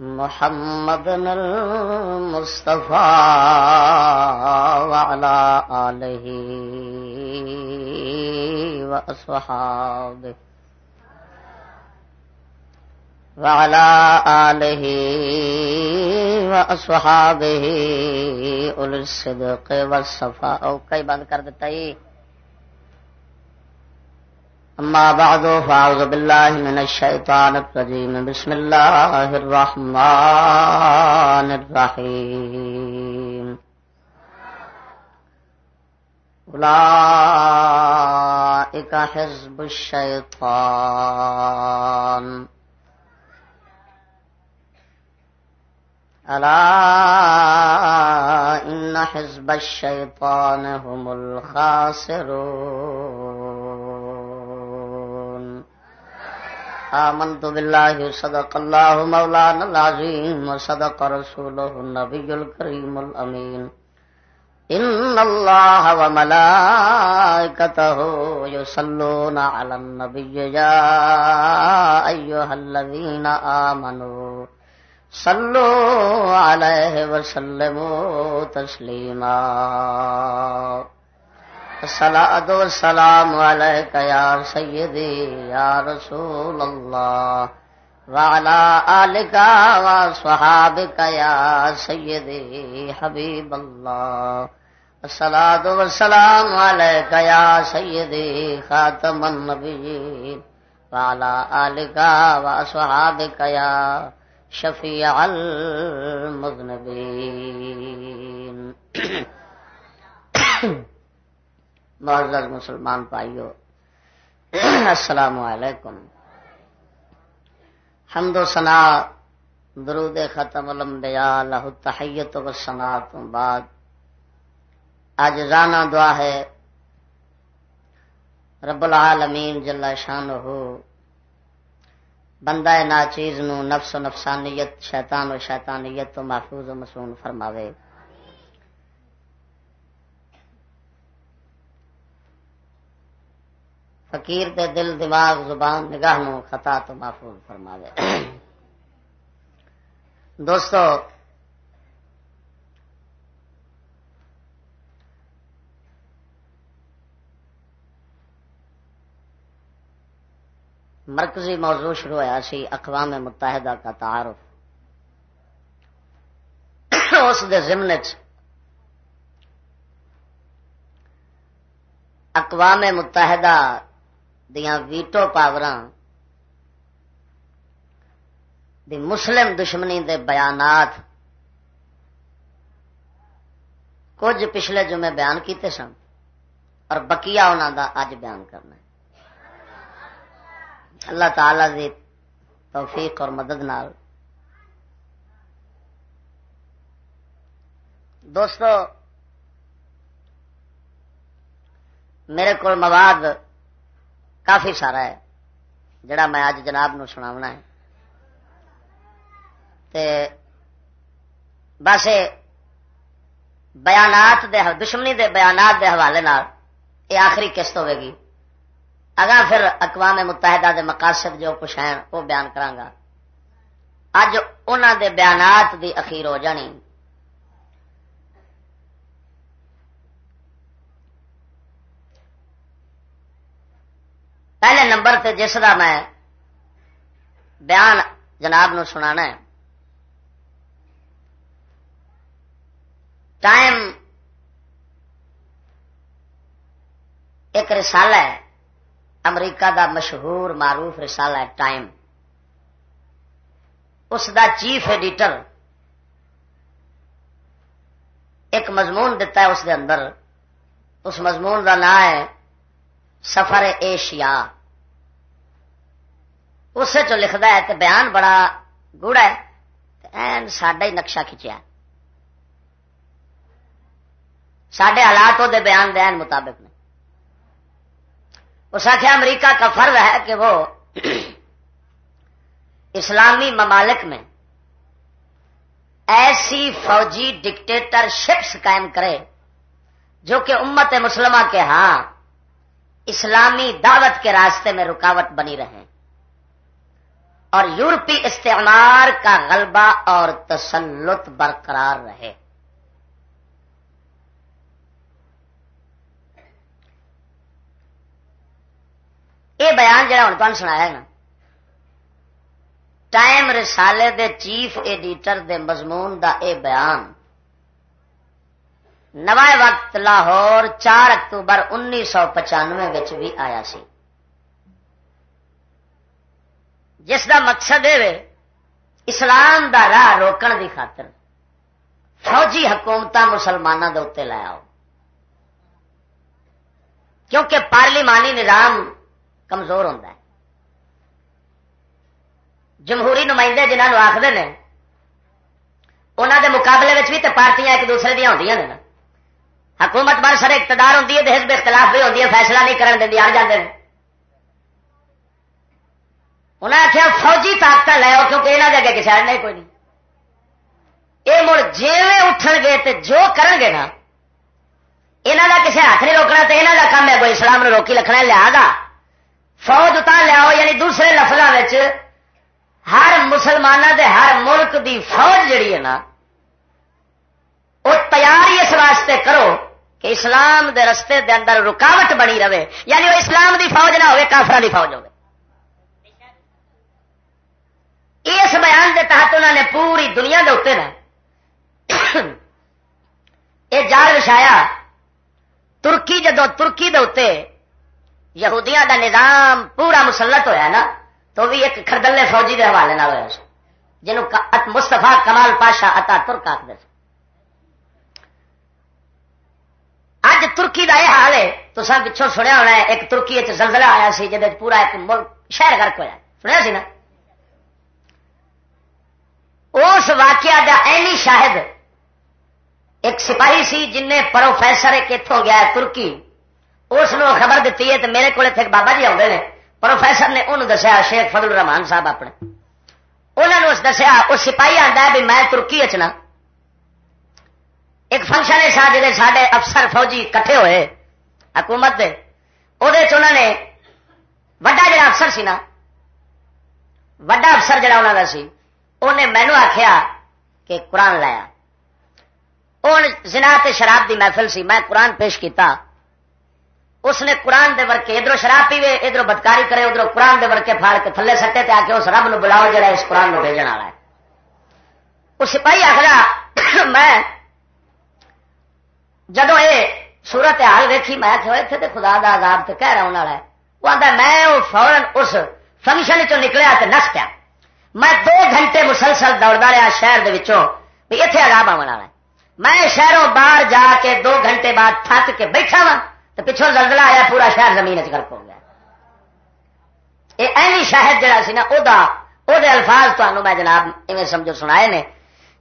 محمد المصطفى وعلى آله وأصحابه وعلى آله وأصحابه أولي الصدق والصفاء. کئی بند کر دیتا ہی أما بعد، فأعوذ بالله من الشيطان الرجيم. بسم الله الرحمن الرحيم. أولئك حزب الشيطان. ألا إن حزب الشيطان هم الخاسرون. آمنت بالله صدق الله مولانا العظيم وصدق رسوله النبي الكريم الأمين إن الله وملائكته يصلون على النبي يا أيها الذين آمنوا صلوا عليه وسلموا تسليما الصلاة والسلام عليك يا سيدي، يا رسول الله. وعلى آلك وصحابك يا سيدي، حبيب الله. الصلاة والسلام عليك يا سيدي، خاتم النبيين. وعلى آلك وصحابك يا شفیع المذنبین معزز مسلمان پائیو السلام علیکم۔ حمد و سنا درود ختم الانبیاء، لہو تحیت و سنا تو بعد آج رانا دعا ہے۔ رب العالمین جل شان ہو بندہ ناچیز نو نفس و نفسانیت، شیطان و شیطانیت تو محفوظ و مسون فرماوے۔ فقیر دے دل دماغ زبان نگاہ نو خطا تو محفوظ فرماوے۔ دوستو، مرکزی موضوع شروع ہوا سی اقوام متحدہ کا تعارف۔ اس دے ضمن اقوام متحدہ دیا ویٹو پاور دی مسلم دشمنی دے بیانات کچھ پچھلے جمعے بیان کیتے سن اور بکیا انہوں دا اج بیان کرنا ہے۔ اللہ تعالی دی توفیق اور مدد نال۔ دوستو، میرے کو مواد کافی سارا ہے، جڑا میں اج جناب نو سناونا ہے۔ تے بس بیانات دے دشمنی دے بیانات دے حوالے نال یہ آخری قسط ہوے گی۔ اگا پھر اقوام متحدہ دے مقاصد جو کچھ ہیں، وہ بیان کرانگا۔ اج انہوں دے بیانات دی اخیر ہو جانی۔ پہلے نمبر تے جس کا میں بیان جناب نو سنانا ہے۔ ٹائم ایک رسالہ ہے۔ امریکہ دا مشہور معروف رسالہ ہے ٹائم۔ اس دا چیف ایڈیٹر ایک مضمون دتا ہے اس دے اندر۔ اس مضمون دا نام ہے سفر ایشیا۔ اسے چ لکھتا ہے کہ بیان بڑا گوڑا ہے این ساڈا ہی نقشہ کھچیا۔ سڈے حالات وہ بیان دین مطابق نے۔ اس آخیا امریکہ کا فرض ہے کہ وہ اسلامی ممالک میں ایسی فوجی ڈکٹیٹر شپس قائم کرے جو کہ امت مسلمہ کے ہاں اسلامی دعوت کے راستے میں رکاوٹ بنی رہے اور یورپی استعمار کا غلبہ اور تسلط برقرار رہے۔ یہ بیان جہاں ہوں تمہیں سنایا نا؟ ٹائم رسالے دے چیف ایڈیٹر دے مضمون دا اے بیان۔ نوائے وقت لاہور چار اکتوبر انیس سو پچانوے بھی آیا سی۔ جس دا مقصد ہے اسلام دا راہ روکن دی خاطر فوجی حکومت مسلمانوں کے اتنے لایا کیونکہ پارلیمانی نظام کمزور ہوتا ہے۔ جمہوری نمائندے جنہوں آخر نے انہوں دے مقابلے بھی تو پارٹیاں ایک دوسرے دیا ہو حکومت بار سر اقتدار ہوتی ہے حزب اختلاف بھی ہوتی ہے، فیصلہ نہیں کرن دیں آ جاتے ہیں انہیں آخیا فوجی طاقت لو کیونکہ یہاں کے اگے کسی نہیں کوئی نہیں۔ یہ مڑ جی اٹھن گے تو جو کرن گے نا یہاں کا کسی ہاتھ نہیں روکنا تو یہاں کا کام ہے کوئی اسلام نے روکی رکھنا لیا گا فوج اتنا لیاؤ یعنی دوسرے لفظوں ہر مسلمانوں دے، ہر ملک دی فوج جڑی ہے نا وہ تیاری اس واسطے کرو کہ اسلام دے رستے دے اندر رکاوٹ بنی رہے۔ یعنی وہ اسلام دی فوج نہ ہوئے کافر دی فوج ہوئے۔ اس بیان دے تحت انہوں نے پوری دنیا دے اتنے نا یہ جال وچھایا۔ ترکی جدو ترکی دے اتنے یہودیاں دا نظام پورا مسلط ہویا نا، تو بھی ایک خردلے فوجی دے حوالے ہوا جنوب مستفا کمال پاشا اتا ترک آخر اج ترکی دا یہ حال ہے، تو سب پچھوں سنیا ہونا ہے، ایک ترکی زلزلہ آیا سی جی پورا ایک ملک شہر گرک ہوا سنیا سی نا؟ اس واقعہ دا اینی شاہد ایک سپاہی سی جن نے پروفیسر ایک اتوں گیا ترکی۔ اس نے خبر دیتی ہے تو میرے کو بابا جی آتے ہیں پروفیسر نے انہوں دسیا، شیخ فضل الرحمان صاحب اپنے۔ انہوں نے دسیا وہ سپاہی آتا ہے بھی میں ترکی اچنا ایک فنکشن ہے سا جی سارے افسر فوجی کٹھے ہوئے، حکومت دے۔ وہ نے وڈا جڑا افسر سی نا، وڈا افسر جڑا انہوں کا سی انہیں مینو آخیا کہ قرآن لایا۔ ہوں زنا شراب دی محفل سی، میں قرآن پیش کیتا۔ اس نے قرآن دے ورکے ادھر شراب پیوے ادھر بدکاری کرے ادھر قرآن دے ورکے پھاڑ کے تھلے سٹے تے آ کے اس رب نو بلاؤ، جڑا اس قرآن نو بھیجن والا ہے۔ وہ سپاہی آخر میں جدو یہ سورت حال دیکھی میں کہ اتنے خدا دا عذاب تے کہہ رہا والا ہے وہ آتا میں وہ فورن اس فنکشن چ نکلیا تے نس پیا میں دو گھنٹے مسلسل دوڑتا رہا شہر دے وچوں بھی اتنے عذاب آنے والا ہے میں شہروں باہر جا کے دو گھنٹے بعد تھک کے بیٹھا وا تو پچھوں زلزلہ آیا پورا شہر زمین چرک ہو گیا یہ ایوی شہر جہا سا وہ الفاظ تمہوں میں جناب ایویں سمجھو سنا نے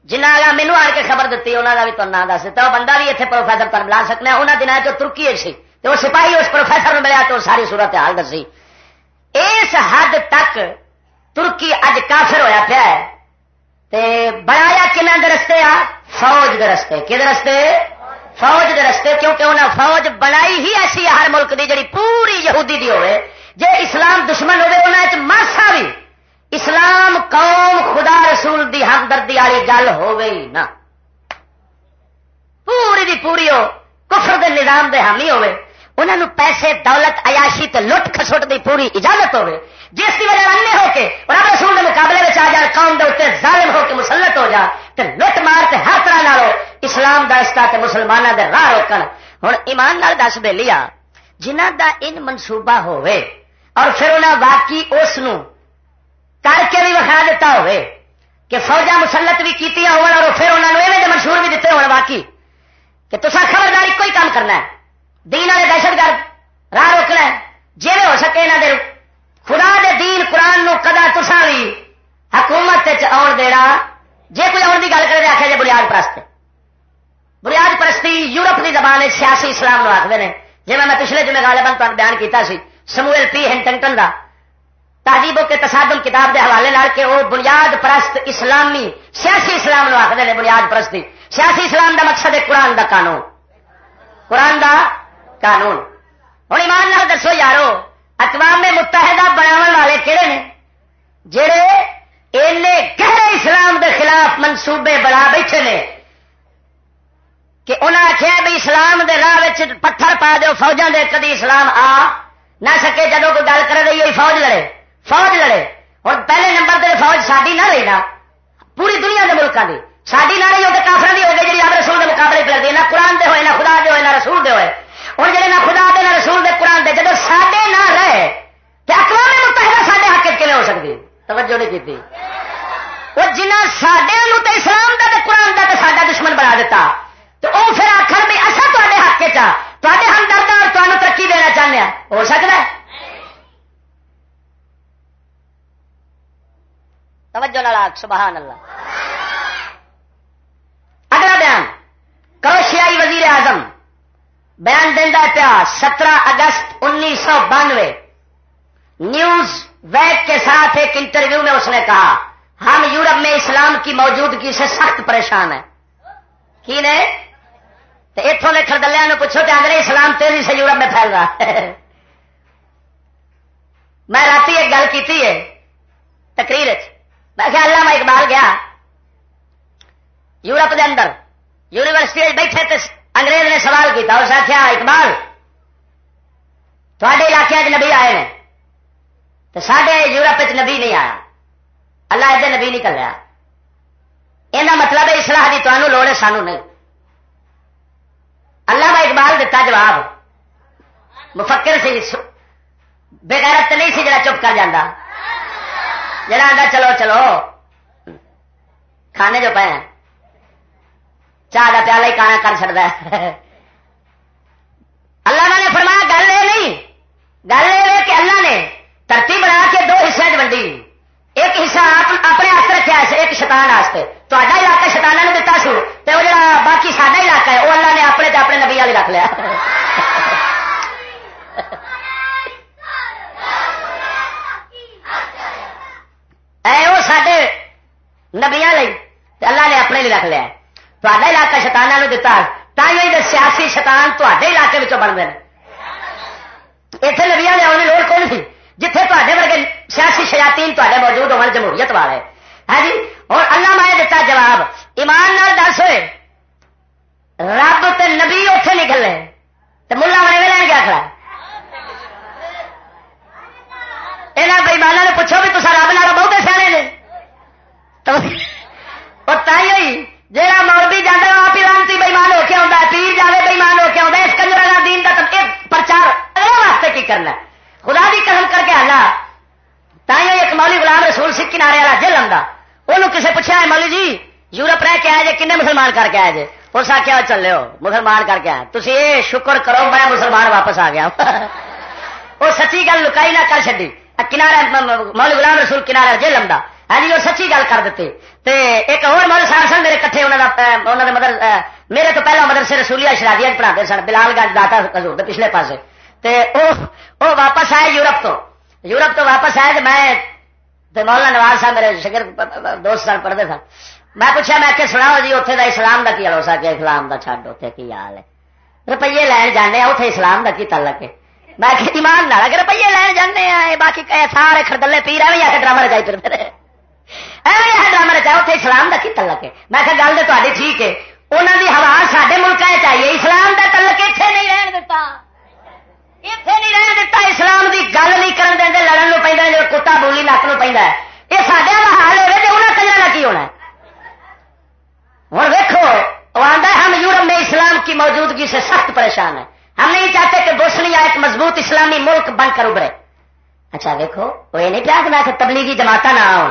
جنہ مینو آ کے خبر دیتی انہوں کا بھی تم نام دس وہ بندہ بھی اتنے پروفیسر تم بلا سکنا انہوں دنوں جو ترکی سی تو وہ سپاہی اس پروفیسر ملیا تو ساری صورت حال دسی۔ اس حد تک ترکی اج کافر ہوا پیا بڑایا کنہ رستے؟ آ، فوج کے رستے۔ کہ رستے؟ فوج دے رستے، کیونکہ انہیں فوج بنائی ہی ایسی ہر ملک دی، جڑی پوری یہودی دی ہوئے۔ جے اسلام دشمن ہوئے انہیں ماسا بھی۔ اسلام قوم خدا رسول دی ہمدردی والی گل ہو گئی نا پوری دی پوری ہو کفر دے نظام دے حامی ہوئے انہوں نے پیسے، دولت، عیاشی تے لٹ کسٹ دی پوری اجازت ہوئے جس کی وجہ انے ہو کے رب رسول کے مقابلے میں آ جائے، قوم دے اتنے ظالم ہو کے مسلط ہو جا تے لٹ مار تے ہر طرح نہ اسلام دا دستا تے مسلمانوں دے راہ روکن۔ ہوں ایمان نال دس بے لیا جنہ دا ان منصوبہ ہوئے اور پھر انہیں واقعی اس کر کے بھی وکھا دیتا ہوئے کہ فوجا مسلط بھی کی ہو اور پھر انہوں نے ایویں منشور بھی دیتے ہوئے واقعی کہ تصا خبرداری کوئی کام کرنا ہے۔ دین والے دہشت گرد راہ روکنا ہے۔ جی ہو سکے یہاں دے خدا دے دین قرآن نو کدا تسا بھی حکومت آن دینا۔ جی کوئی آن کی گل کرے آخر جی بنیاد پرست بنیاد پرستی یورپ کی زبان ہے، سیاسی اسلام آخر نے۔ جی میں پچھلے جمعے گالے بند بیان کیا سموئل پی ہنٹنگٹن کا تہذیبوں کے تصادم کتاب کے حوالے کہ وہ بنیاد پرست اسلامی، سیاسی اسلام آخر نے بنیاد پرستی۔ سیاسی اسلام کا مقصد ہے قرآن کا قانون۔ قرآن کا قانون۔ ہوں ایمان نال دسو یارو، اقوام متحدہ بناو والے کہڑے نے؟ جڑے اینے گہرے اسلام دے خلاف منصوبے بنا بیٹھے نے کہ انہیں آخیا بھی اسلام دے راہ پتھر پا دو فوجوں دے کدی اسلام آ نہ سکے جدو کوئی گل کرے رہی ہوئی فوج لڑے۔ فوج لڑے۔ اور پہلے نمبر دے فوج ساری نہ رہی نا پوری دنیا کے ملکوں کی ساری نہ رہی ہو کافر بھی ہو گئی جی آپ رسول کے مقابلے پہ نہ قرآن دے ہوئے، نہ خدا دے ہوئے، نہ رسول دے ہوئے۔ اور جی نہ خدا دے، نہ رسول دے، قرآن دے جب سڈے نہ رہے تو اقوام متحدہ سارے حق کے ہو سکتی توجہ نہیں کی وہ جنہ سڈے تو اسلام کا قرآن کا تو سا دشمن بنا دیتا، تو وہ پھر آخر بھی اصل تے حق چاہے ہم درد اور تمہیں ترقی دینا چاہتے ہیں ہو سکتا ہے؟ توجہ نالاک سبحان اللہ۔ اگلا بیان، کروشیائی وزیر اعظم، بیان دینا پیا سترہ اگست انیس سو بانوے۔ نیوز ویب کے ساتھ ایک انٹرویو میں اس نے کہا، ہم یورپ میں اسلام کی موجودگی سے سخت پریشان ہیں۔ کی نے؟ اتوں کے خردلیا نے پوچھو کہ آگے اسلام تیزی سے یورپ میں پھیل رہا ہے۔ میں رات ایک گل کی ہے، تقریر میں اللہ میں اقبال گیا۔ یورپ دے اندر یونیورسٹی بیٹھے تو انگریز نے سوال کیا اس آخیا، اقبال تھوڑے علاقے نبی آئے ہیں تو سڈے یورپ چ نبی نہیں آیا۔ اللہ ادھر نبی نہیں کلیا۔ یہ مطلب ہے اسلح کی تمہوں لوڑ ہے سانو نہیں۔ اللہ کا اقبال دیتا جواب، مفکر سی بغیرت نہیں سی، جڑا چپ کر جانا جڑا آتا چلو چلو۔ کھانے جو پے چاہ کا پیالہ ہی کانا کر چڑتا ہے۔ اللہ نے فرمایا، گل یہ نہیں۔ گل یہ کہ اللہ نے ترتی بنا کے دو حصے ونڈی۔ ایک حصہ اپنے ہاتھ رکھا ایک شیطان واسطے۔ تا علاقہ شیطانہ نے دتا سو تو وہ جڑا باقی ساڈا علاقہ ہے وہ اللہ نے اپنے تے اپنے نبی والے رکھ لیا۔ اے وہ سڈے نبیا اللہ نے اپنے لیے رکھ لیا تا علاقہ شیطانہ نے دتا تھی سیاسی شیطان تے علاقے بنتے ہیں اتنے نبیا لیا لوڑ کون سی؟ جتھے تے ورگے سیاسی شیاتی تے موجود ہو جمہوریت والے۔ ہے جی؟ اور اللہ میں دیتا جواب، ایمان نال دس ہوئے۔ رب تے نبی اتے نکلے۔ تو ملا بنے میں لین کیا کھڑا یہاں بےمانا نے پوچھو بھی تصا رب نال بہت سیانے نے اور تھی ہوئی جہاں مولوی جانا آپ ہی لانتی بےمان ہو کے آتا ہے پیر جائے بےمان ہو کے آتا اس کنجر دین کا پرچار اگلے واسطے کی کرنا خدا بھی قدم کر کے آنا تھی ایک مولی غلام رسول سکھ کنارے والا جل آتا وہ کسی پوچھا ہے مولی جی یورپ رہ کے آئے جی کن مسلمان کر کے آئے جی اس آخیا چلے ہو مسلمان کر کے آئے تھی یہ شکر کرو میں مسلمان واپس آ گیا وہ سچی گل لکائی نہ کر چی کنارا مولی غلام رسول کنارا جل آتا ہاں جی وہ سچی گل کر دیتی تے ایک اور مول صاحب سن، میرے کٹھے انہوں نے مدر میرے تو پہلا مدرسے رسولیا شرادیا پڑھاتے سن، بلال گنج داتا حضور پچھلے پاسے۔ تے او او واپس آئے یورپ تو۔ یورپ تو واپس آئے میں مولانا نواز صاحب میرے شکر دوست سال پڑھتے سن۔ میں پوچھا میں کہ سنا جی اتنے کا اسلام کا کی ہو سکے اسلام کا چڈ اتنے کی حال ہے؟ روپیے لین جانے اتنے اسلام کا کی تعلق ہے؟ میں کہ ایمان نہ کہ روپیے لین جانے ہیں باقی سارے خردلے پی رہے آ کے ڈرامہ رچائی پھر۔ میرے ڈرامہ رچایا اتنے اسلام کا کی تعلق ہے؟ میں کہ گل تو ٹھیک ہے۔ انہوں کی ہوا سارے ملک چاہیے اسلام کا تعلق اتنے نہیں رہن دیتا اتنے نہیں رہن دیتا اسلام کی گل نہیں کرن دیں لڑن لو پہ جو کتا بولی نک نو پہ یہ سارا حال ہوئے تو انہیں کلر کا کی ہونا ہوں دیکھو وہ آتا ہم یورپ میں اسلام کی موجودگی سے سخت پریشان ہیں۔ ہم نہیں چاہتے کہ بوسنیا ایک مضبوط اسلامی ملک بن کر ابھرے۔ اچھا دیکھو، وہ یہ نہیں چاہتا کہ تبلیغی جماعت نہ آؤ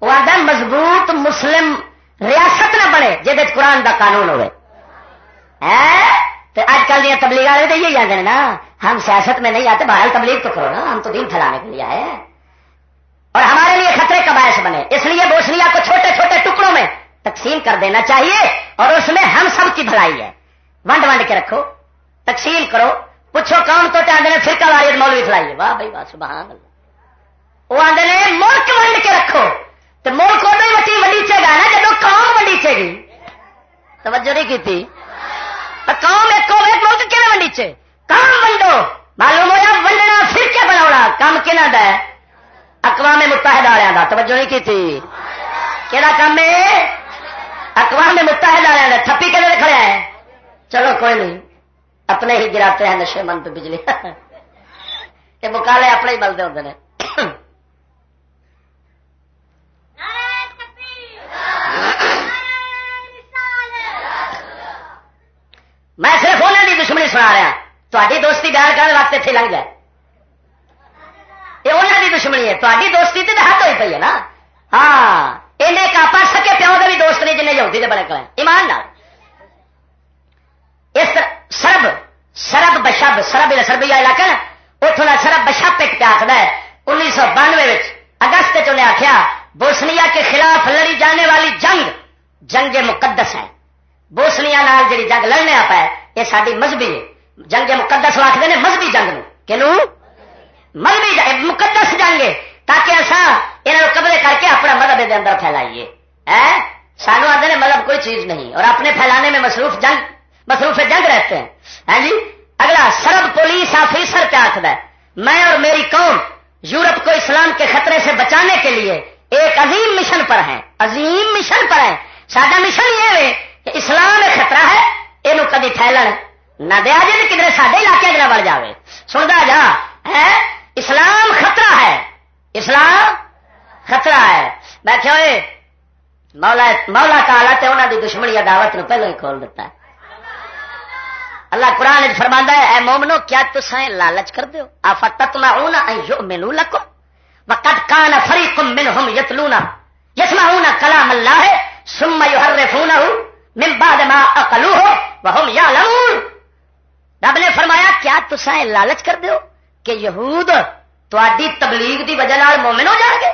وہ آتا مضبوط مسلم ریاست نہ بنے جہد قرآن کا قانون ہوئے۔ تو اج کل دیا تبلیغ والے تو یہی آتے ہیں نا، ہم سیاست میں نہیں آتے باہر تبلیغ تو کرو نا، ہم تو دین پھیلانے کے لیے آئے اور ہمارے لیے خطرے کا باعث بنے۔ اس لیے بوسنیا کو چھوٹے چھوٹے ٹکڑوں میں تقسیم کر دینا چاہیے اور اس میں ہم سب کی بھلائی ہے۔ ونڈ ونڈ کے رکھو۔ تقسیم کرو، پوچھو کام تو آدھے فرقہ واری مولوی کھلائی واہ بھائی، واہ، سبحان اللہ۔ وہ آدھے ملک ونڈ کے رکھو۔ تو ملک ادو وٹی ونڈیچے گا نا جب قوم ونڈیچے گی۔ توجہ نہیں کی قوم ایک ہوئے ملک کہڑے ونڈیچے؟ کام ونڈو۔ معلوم ہوا ونڈنا پھر کیا بنا کام کہنا ہے؟ اقوام متحدہ والوں کا توجہ نہیں کی تھی کہڑا کام ہے؟ اقوام متحدہ والوں کا تھپی کدے کھڑا ہے؟ چلو کوئی نہیں۔ اپنے ہی گراتے ہیں، نشے من تو بجلی۔ یہ مکالے اپنے ہی ملتے ہوتے ہیں میں صرف انہوں کی دشمنی سنا رہا ہاں۔ تاری دوستی بیان کرنے واسطے اتنے لنگ جائے یہ انہوں کی دشمنی ہے۔ تاری دوستی تو ہاتھ ہوئی پی ہے نا۔ ہاں یہ کاپا سکے پیو کے بھی دوست نہیں جنہیں یہودی بڑے کریں ایمان نال۔ اس سرب سرب بشب سرب سربیا علاقہ نا اتوں کا سرب بشب ایک پہ آخر ہے انیس سو بانوے اگست چنے آخیا بوسنیا کے خلاف لڑی جانے والی جنگ جنگ مقدس ہے بوسنیا نال جی جنگ لڑنے آپ ہے یہ ساری مذہبی ہے جنگ مقدس آخر نے مذہبی جنگ کہ مذہبی مقدس جنگ ہے تاکہ اصا یہ قبضے کر کے اپنا مذہب کے اندر پھیلائیے سانو آدھے مذہب کوئی چیز نہیں اور اپنے پھیلانے میں مصروف جنگ مصروف جنگ رہتے ہیں۔ ہاں جی؟ اگلا، سرب پولیس آفیسر پہ آخر ہے؟ میں اور میری قوم یورپ کو اسلام کے خطرے سے بچانے کے لیے ایک عظیم مشن پر ہیں۔ عظیم مشن پر ہیں۔ سارا مشن یہ ہے کہ اسلام ایک خطرہ ہے، یہ کدی پھیلن۔ نہ دیا جی کدھر سارے علاقے نہ بڑھ جائے سنتا جا ہے اسلام خطرہ ہے۔ اسلام خطرہ ہے۔ میں کہ مولا مولا کالا تے انہوں دی دشمنی عداوت نو پہلے ہی کھول دیتا ہے۔ اللہ قرآن فرما ہے، اے مومنو، کیا تسائیں لالچ کر دیو آفا تتمعون ان یؤمنو لکم؟ وقد کان فریق منہم یتلونا یسمعون کلام اللہ، ثم یحرفونہ من بعد ما اقلوہ وہم یعلمون۔ رب نے فرمایا، کیا تسائیں لالچ کر دیو کہ یہود تاری تبلیغ دی وجہ مومن ہو جان گے؟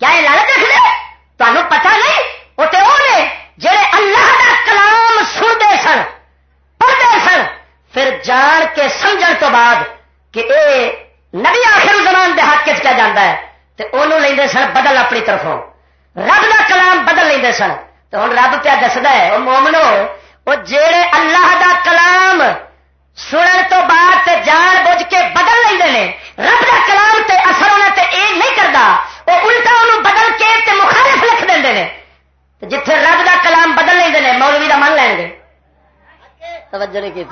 کیا یہ لالچ رکھ لے؟ تمہیں پتا نہیں وہ تو وہ جڑے اللہ کا کلام سنتے سن پڑھتے سن پھر جان کے سمجھ تو بعد کہ اے نبی آخر زمان دے حق کیا جانا ہے تو انہوں لے سن بدل اپنی طرفوں۔ رب کا کلام بدل لے سن۔ تو ہوں رب کیا دستا ہے وہ مومنو وہ جڑے اللہ دا کلام سنن تو بعد تے جان بوجھ کے بدل لیں رب کا کلام تے اثر ہونا تے اے نہیں کرتا وہ الٹا انہوں بدل کے تے مخالف لکھ دیں جتھے رب کا کلام بدل لیں مولوی کا من لین گے۔ توجہ نہیں کی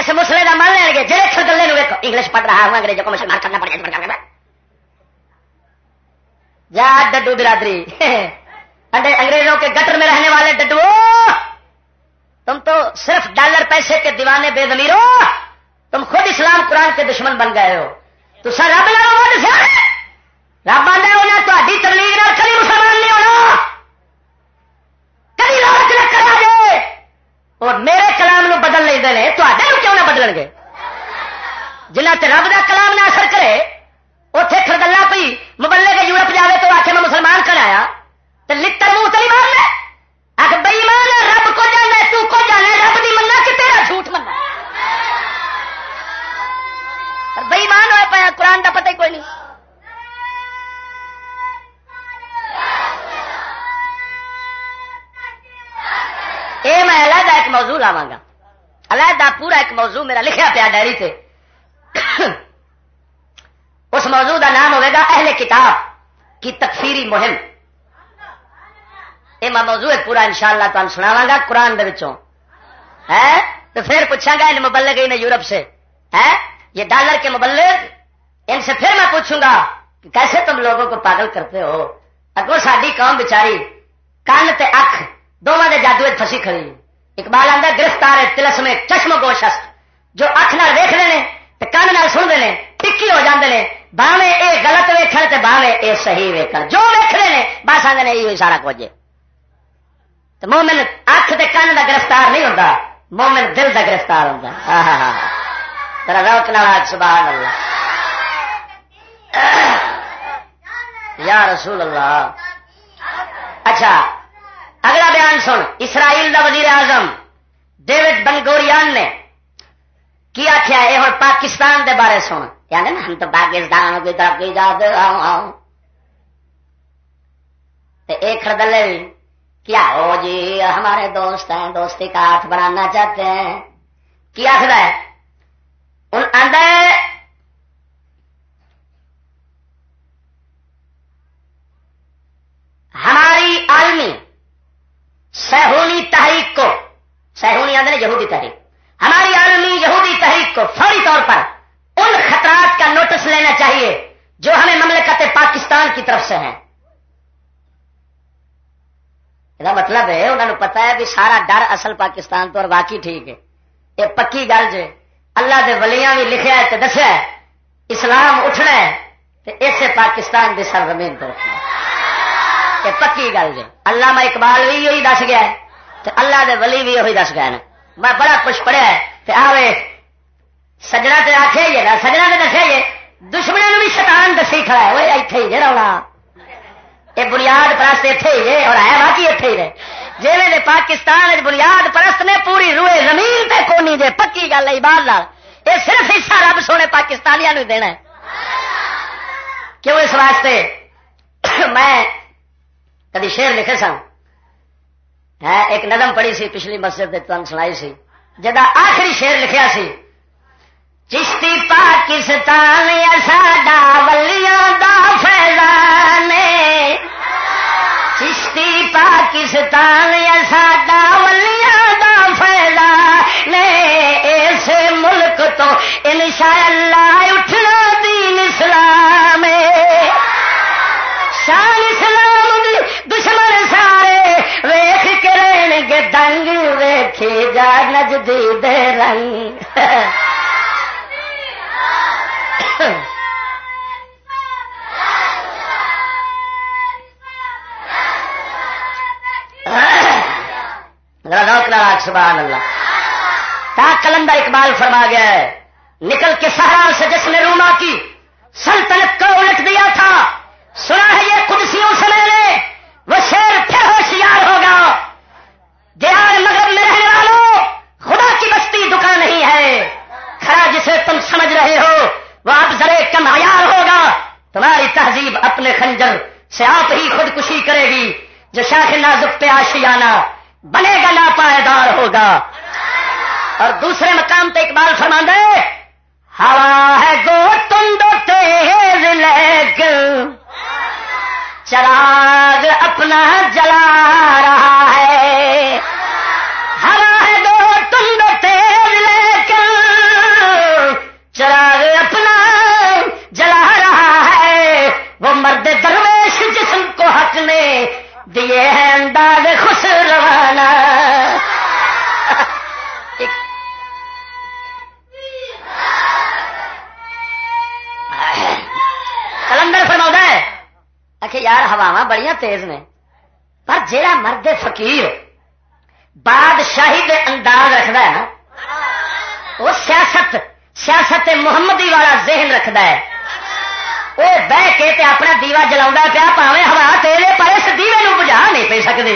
اس مسئلے کا من لین گے جی گلے دیکھو انگلش پڑھ رہا ہوں انگریزوں کو مسلمان کرنا پڑے گا جا جی، جی۔ ڈڈو برادری۔ انگریزوں کے گٹر میں رہنے والے ڈڈو۔ تم تو صرف ڈالر پیسے کے دیوانے بے زمیرو تم خود اسلام قرآن کے دشمن بن گئے ہو۔ تو سر رب لگا رب آدھا ہونا تاری تبلیغ نہ کبھی مسلمان نہیں ہونا۔ کبھی لوگ کرا دے اور میرے کلام نو بدل نہیں دے تے کیوں گے جنہ تے رب دا کلام نہ اثر کرے اتے خردلہ پی مبلے کے یورپ جاوے تو آخر میں مسلمان کرایا تو لٹر منہ تو نہیں مارنا آخ بئی مان رب کو جانا تو کو جانا رب کی منا کہ تیرا جھوٹ منا بئی مان ہوا پایا قرآن کا پتہ ہی کوئی نہیں یہ میں علیحدہ ایک موضوع لاوا گا علیحدہ پورا ایک موضوع میرا لکھا پیا ڈائری سے اس موضوع کا نام ہوئے گا اہل کتاب کی تکفیری مہم۔ یہ میں موضوع پورا ان شاء اللہ تمہیں گا قرآن ہے؟ تو پھر پوچھا گا ان مبلغ گئی یورپ سے۔ ہے؟ یہ ڈالر کے مبلغ؟ ان سے پھر میں پوچھوں گا کہ کیسے تم لوگوں کو پاگل کرتے ہو؟ اگو ساری قوم بچاری کن تے اکھ، دونوں کے جادو پسی کھڑی۔ اقبال آدھا گرفتار ہے، تلس میں چشم گوشت۔ جو اکھ نال ویخ ہیں کن نال سنتے ہیں ٹکی ہو جاتے ہیں باوے اے غلط ویکن باوے اے صحیح ویکن جو ویک رہے ہیں بس آدھے یہ سارا کچھ۔ تو مومن اکھ کے کن کا گرفتار نہیں ہوتا مومن دل کا گرفتار ہوتا ہاں ذرا روک نال سبحان اللہ یا رسول اللہ۔ اچھا سن، اسرائیل دا وزیر اعظم ڈیوڈ بنگوریان نے کی آخیا یہ ہوں پاکستان دے بارے سن۔ یعنی ہم تو پاکستان کی ترقی جاتے ایک خردلے، کیا ہو جی؟ ہمارے دوست ہیں، دوستی کا ہاتھ بنانا چاہتے ہیں۔ کیا آخر ہے؟ ان اندر ہماری عالمی سہونی تحریک کو۔ سہونی آدھے یہودی تحریک۔ ہماری عالمی یہودی تحریک کو فوری طور پر ان خطرات کا نوٹس لینا چاہیے جو ہمیں مملکت پاکستان کی طرف سے ہیں۔ یہ مطلب ہے، انہوں نے پتا ہے بھی سارا ڈر اصل پاکستان تو اور باقی ٹھیک ہے۔ یہ پکی گل جے اللہ دے ولیاں بھی لکھا ہے دسیا ہے، اسلام اٹھنا ہے تو اسے پاکستان کے سر زمین تو اٹھنا یہ پکی گل جی۔ جے اللہ میں اقبال بھی یہی دس گیا ہے تو اللہ دے ولی بھی یہی دس گئے میں بڑا کچھ پڑھیا ہے تو آوے سجنا تو آخیا ہی ہے سجنا نے دسیا یہ دشمنوں بھی شیطان دسی کھڑا ہے۔ وہ اتنے ہی جی رونا یہ بنیاد پرست اتنے ہی ہے اور ہے باقی اتنے ہی رہے جی پاکستان بنیاد پرست نے پوری روئے زمین تے کونی جے۔ پکی گل ہے باہر لال یہ صرف حصہ رب سونے پاکستانیاں دینا ہے۔ کیوں اس واسطے؟ میں کدی شیر لکھے سن؟ ہے، ایک نظم پڑھی سی پچھلی مسجد تمہیں سنائی سی۔ جدا آخری شیر لکھیا سی، چشتی پاکستان ساڈا ولیاں دا فیضان چشتی پاکستان ساڈا ولیاں دا فیضان اس ملک تو انشاءاللہ اٹھنا دین اسلام شان ویکھی جا نجدی دے رنگ۔ سبحان اللہ۔ تا کلندر اقبال فرما گیا ہے، نکل کے سہارا سے جس نے روما کی، سلطنت کو الٹ دیا تھا۔ سنا ہے یہ قدسیوں سے میں نے، وہ شیر پھر ہوشیار ہوگا دیار مغرب میں رہنے والوں خدا کی بستی دکان نہیں ہے کھڑا جسے تم سمجھ رہے ہو وہ اب ہوگا۔ تمہاری تہذیب اپنے خنجر سے آپ ہی خودکشی کرے گی۔ جو شاخ نازک پہ آشیانہ بنے گا نا پائیدار ہوگا۔ اور دوسرے مقام پہ اقبال فرما دے ہوا ہے گو تم دو تیز لیکن چراغ اپنا جلا رہا ہے۔ مرد درویش جسم کو حق نے دیے ہیں انداز خوش روانہ۔ کلندر فرما ہے آخ یار ہوا بڑی تیز نے، پر جہا مرد فقیر بادشاہی دے انداز رکھتا ہے نا، وہ سیاست سیاست محمدی والا ذہن رکھتا ہے۔ وہ بہ کے تے اپنا دیوا جلا پیا پاوے ہوا تیرے پر اس دیوے نو بجھا نہیں پی سکتے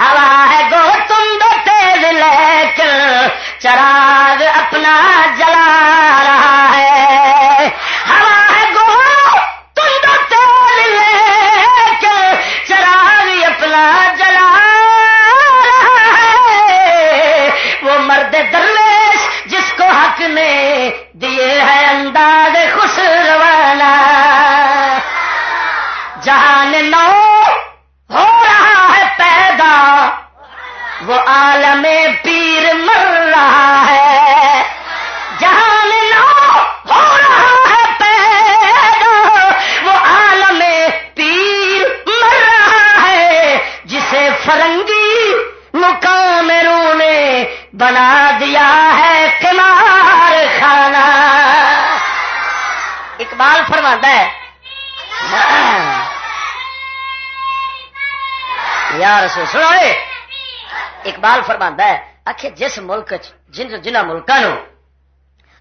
ہوا ہے گو تم دو تیز لے چراغ اپنا جلا رہا ہے۔ انداز خوش والا جہان نو ہو رہا ہے پیدا۔ وہ عالم اقبال فرماتا ہے۔ یار سنو اقبال فرماتا ہے، آخر جس ملک جن جنہ ملکوں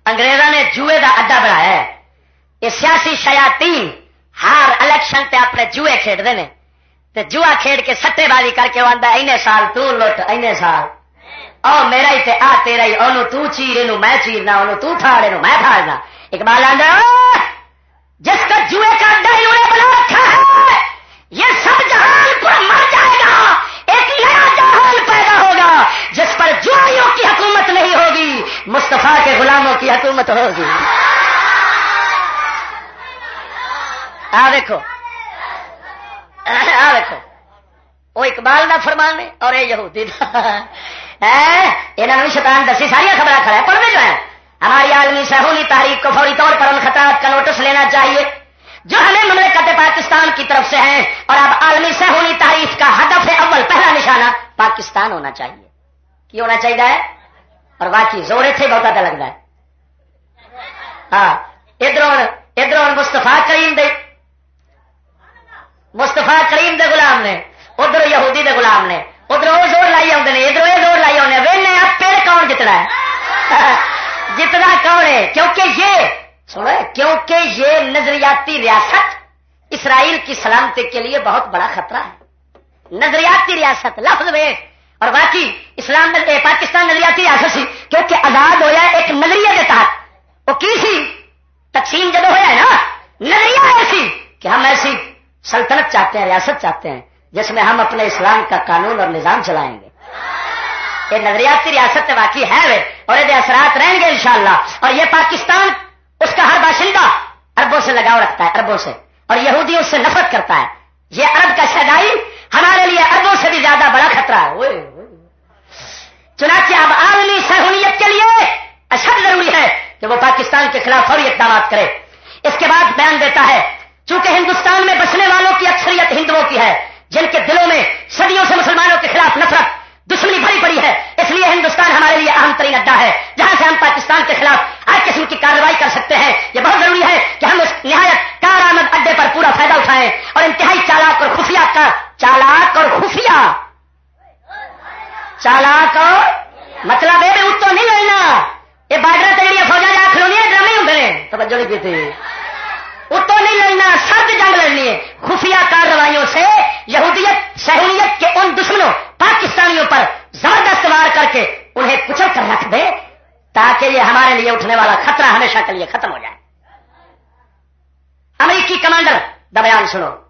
انگریزوں نے جوئے دا اڈا بنایا ہے، یہ سیاسی شیاتی ہر الیکشن تے اپنے جوئے کھیڈتے ہیں تے جوا کھیڈ کے سٹے بازی کر کے آتا اینے سال تو لٹ، اینے سال۔ او میرا ہی تے آ تیرا ہی اونو تو چیرے نو میں چیرنا اونو تو ٹھاڑے میں ٹھاڑنا۔ اقبال آندا جس کا جوئے کا اڈا ہی انہیں بنا رکھا ہے، یہ سب جہان پر مر جائے گا۔ ایک نیا جہان پیدا ہوگا، جس پر جوائیوں کی حکومت نہیں ہوگی، مصطفیٰ کے غلاموں کی حکومت ہوگی۔ آ دیکھو۔ آ دیکھو۔ وہ اقبال کا فرمان اور یہ یہودی یہاں شیطان دسی ساری خبر کھڑا ہے پڑھنے جو ہے۔ ہماری عالمی سہونی تاریخ کو فوری طور پر ان خطرات کا نوٹس لینا چاہیے، جو ہمیں مملکت پاکستان کی طرف سے ہیں، اور اب عالمی سہونی تاریخ کا ہدف ہے اول، پہلا نشانہ پاکستان ہونا چاہیے۔ کی ہونا چاہیے اور باقی زورے تھے، بہت زیادہ لگتا ہے۔ ہاں ادھر ادھر مستفا کریم دے مستفا کریم دے غلام نے، ادھر یہودی دے غلام نے، ادھر وہ زور لائی آتے ہیں ادھر یہ زور لائی آنے ویلے اب پھر کون جتنا ہے؟ جتنا کون ہے کیونکہ یہ، سنو، کیونکہ یہ نظریاتی ریاست اسرائیل کی سلامتی کے لیے بہت بڑا خطرہ ہے۔ نظریاتی ریاست، لفظ میں۔ اور باقی، اسلام پاکستان نظریاتی ریاست سی، کیونکہ آزاد ہوا ایک نظریے کے تحت۔ وہ کی سی؟ تقسیم جب ہوا ہے نا، نظریہ ایسی کہ ہم ایسی سلطنت چاہتے ہیں، ریاست چاہتے ہیں، جس میں ہم اپنے اسلام کا قانون اور نظام چلائیں گے۔ یہ نظریاتی ریاست واقعی ہے اور یہ اثرات رہیں گے انشاءاللہ۔ اور یہ پاکستان، اس کا ہر باشندہ اربوں سے لگاؤ رکھتا ہے اربوں سے۔ اور یہودی اس سے نفرت کرتا ہے۔ یہ ارب کا شدائی ہمارے لیے اربوں سے بھی زیادہ بڑا خطرہ ہے۔ چنانچہ اب عالمی سہولیت کے لیے اشد ضروری ہے کہ وہ پاکستان کے خلاف فوری اقدامات کرے۔ اس کے بعد بیان دیتا ہے، چونکہ ہندوستان میں بسنے والوں کی اکثریت ہندوؤں کی ہے، جن کے دلوں میں صدیوں سے مسلمانوں کے خلاف نفرت دشمنی بھری پڑی ہے۔ اس لیے ہندوستان ہمارے لیے اہم ترین اڈا ہے۔ جہاں سے ہم پاکستان کے خلاف ہر قسم کی کارروائی کر سکتے ہیں، یہ بہت ضروری ہے کہ ہم اس نہایت کارآمد اڈے پر پورا فائدہ اٹھائیں اور انتہائی چالاک اور خفیہ کا چالاک اور خفیہ۔ چالاک اور مطلب یہ اتو نہیں لڑنا یہ بارڈر تیڑی فوجا جا کھلونی ڈرامے ہوں توجہ نہیں کی اتوں نہیں لڑنا سرد جنگ لڑنی ہے۔ خفیہ کارروائیوں سے یہودیت، سہولیت کے ان دشمنوں، پاکستانیوں پر زبردست وار کر کے انہیں کچل کر رکھ دے تاکہ یہ ہمارے لیے اٹھنے والا خطرہ ہمیشہ کے لیے ختم ہو جائے۔ امریکی کمانڈر بیان سنو۔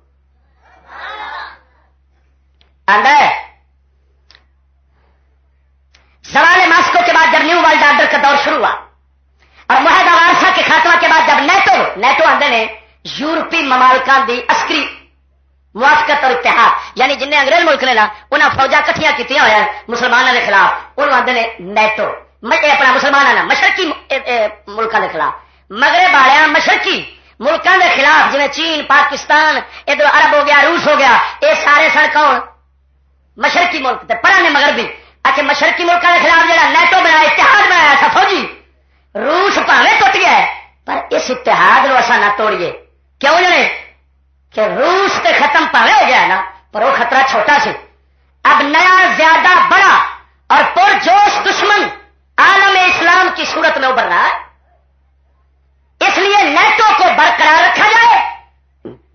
زوال ماسکو کے بعد جب نیو ورلڈ آرڈر کا دور شروع ہوا۔ اور معاہدہ وارسا کے خاتمہ کے بعد جب نیٹو نیٹو آدھے نے یورپی ممالکان دی عسکری موافقت اور اتحاد یعنی جن انگریز ملک نے نا انہیں فوجا کٹیاں کی ہوا مسلمانوں کے خلاف انہوں آدھے نے نیٹو۔ اپنا مسلمان مشرقی ملکوں کے خلاف۔ مگر بالیا مشرقی ملکوں کے خلاف جی چین، پاکستان، ادھر عرب ہو گیا، روس ہو گیا یہ سارے سن کون؟ مشرقی ملک پڑھا نے مگر بھی اچھا مشرقی ملکوں کے خلاف جہاں نیٹو بنایا، اتحاد بنایا ایسا فوجی۔ روس پاوے ٹوٹ گیا ہے۔ پر اس اتحاد کو اصا نہ توڑیے۔ کیوں جنے؟ کہ روس تے ختم پاوے ہو گیا نا، پر وہ خطرہ چھوٹا سی۔ اب نیا زیادہ بڑا اور پرجوش دشمن عالم اسلام کی صورت میں ابھر رہا ہے۔ اس لیے نیٹو کو برقرار رکھا جائے۔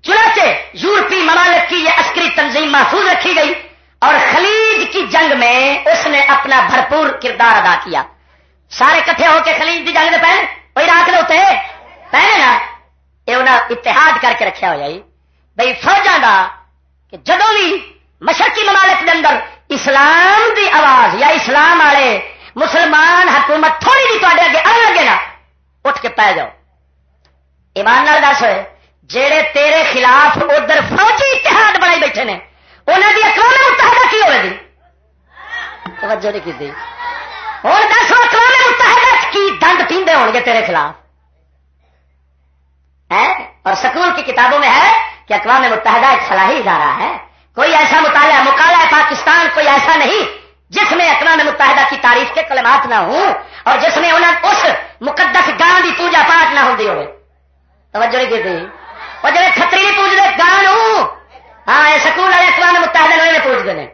چنانچہ یورپی ممالک کی یہ عسکری تنظیم محفوظ رکھی گئی اور خلیج کی جنگ میں اس نے اپنا بھرپور کردار ادا کیا۔ سارے کٹھے ہو کے خلیج کی جنگ پہن، وہی رات کے اتنے پہنے نا یہ انہیں اتحاد کر کے رکھا ہوا جی۔ بھائی فوجا کا کہ جدو بھی مشرقی ممالک کے اندر اسلام دی آواز یا اسلام والے مسلمان حکومت تھوڑی جی تے اگے آ لگے نا، اٹھ کے پی جاؤ۔ ایمان نال دس ہوئے جہے تیرے خلاف ادھر فوجی اتحاد بنائی بیٹھے نے انہوں کی اقوام متحدہ کی ہوئے جی؟ توجہ نہیں کی ہوں دس اقوام متحدہ کی دند پیندے ہو گے تیرے خلاف۔ اور سکول کی کتابوں میں ہے کہ اقوام متحدہ ایک فلاحی ادارہ ہے۔ کوئی ایسا مطالعہ مکالا پاکستان کوئی ایسا نہیں جس میں اقوام متحدہ کی تعریف کے کلمات نہ ہوں اور جس میں انہیں اس مقدس گان کی پوجا پاٹ نہ ہوتی ہوئے۔ توجہ نہیں کی اور جب کتری پوجتے گان ہوں ہاں یہ سکول والے اقوام متحدہ پوجتے ہیں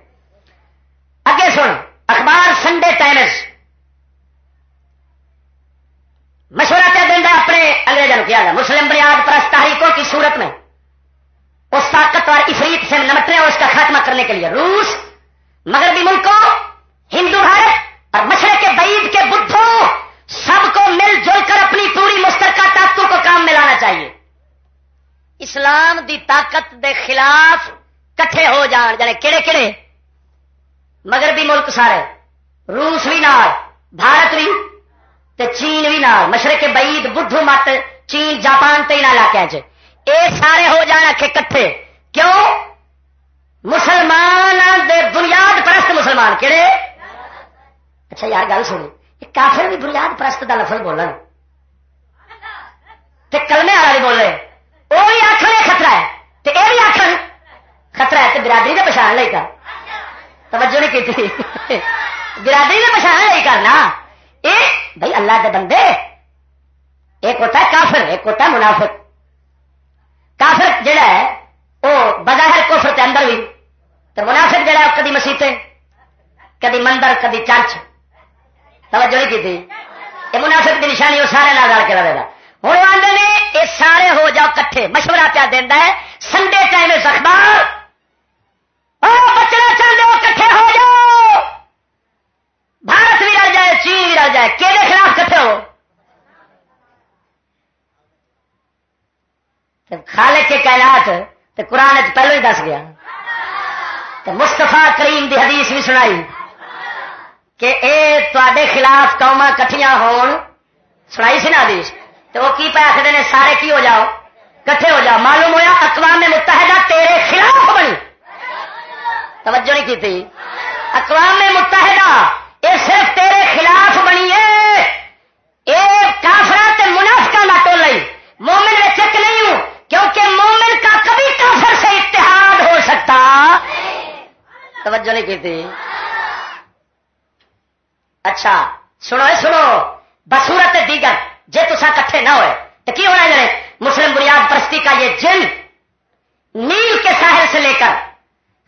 اگے سن، اخبار سنڈے ٹائمز مشورہ کیا دینا اپنے انگریزوں کیا گیا مسلم بنیاد پرست تحریکوں کی صورت میں؟ اس طاقتور افریت سے نمٹنے اور اس کا خاتمہ کرنے کے لیے روس، مغربی ملکوں، ہندو بھارت اور مشرق کے بعید کے بدھوں سب کو مل جل کر اپنی پوری مشترکہ طاقتوں کو کام میں لانا چاہیے۔ اسلام دی طاقت دے خلاف کٹھے ہو جان یعنی جانے کہڑے کہڑے مغربی ملک سارے، روس بھی نال، بھارت بھی۔ تے چین بھی نال، مشرق بعید بدھو مت، چین، جاپان تے علاقے چ۔ اے سارے ہو جان آخے کٹھے۔ کیوں؟ مسلمان دے بنیاد پرست مسلمان کہڑے اچھا یار، گل سنی کافر بھی بنیاد پرست کا لفظ بولن۔ کلمے والا بھی بول رہے۔ وہ بھی آخر خطرہ ہے۔ تے اے بھی آخر خطرہ ہے تو برادری کا پچھان لے کر۔ توجہ نہیں کی برادری کا پچھان لے کرنا بھائی اللہ کے بندے، ایک ہوتا ہے کافر، ایک ہوتا ہے منافق۔ کافر جڑا ہے وہ بظاہر کفر کے اندر بھی تو منافق جڑا ہے کدی مسیطے، کدی مندر، کدی چرچ۔ توجہ نہیں کی یہ منافق کی نشانی وہ سارے نال کے رہے گا۔ ہوں آدھے نے، یہ سارے ہو جاؤ کٹھے، مشورہ پیا دینا ہے، سنڈے ٹائم اخبار بچنا چل جاؤ کٹھے ہو جاؤ بھارت بھی رل جائے کہ خلاف کٹھے ہو؟ خالے کے کائنات، تو قرآن پہلو ہی دس گیا۔ تو مستفا کریم دی حدیث بھی سنائی کہ اے تے خلاف قوما کٹیاں ہون۔ سنائی سی نا حدیث؟ تو وہ کی پہ آخر نے، سارے کی ہو جاؤ، کٹھے ہو جاؤ۔ معلوم ہوا اقوام متحدہ تیرے خلاف بنی۔ توجہ نہیں کی تھی؟ اقوام متحدہ یہ صرف تیرے خلاف بنی ہے۔ یہ کافرات منافقہ نہ ٹول مومن میں چک نہیں ہوں، کیونکہ مومن کا کبھی کافر سے اتحاد ہو سکتا۔ توجہ نہیں کی تھی؟ اچھا سنو سنو۔ بصورت دیگر، جے تسا کٹھے نہ ہوئے۔ تو کی ہونا جائے مسلم بنیاد پرستی کا یہ جن نیل کے ساحل سے لے کر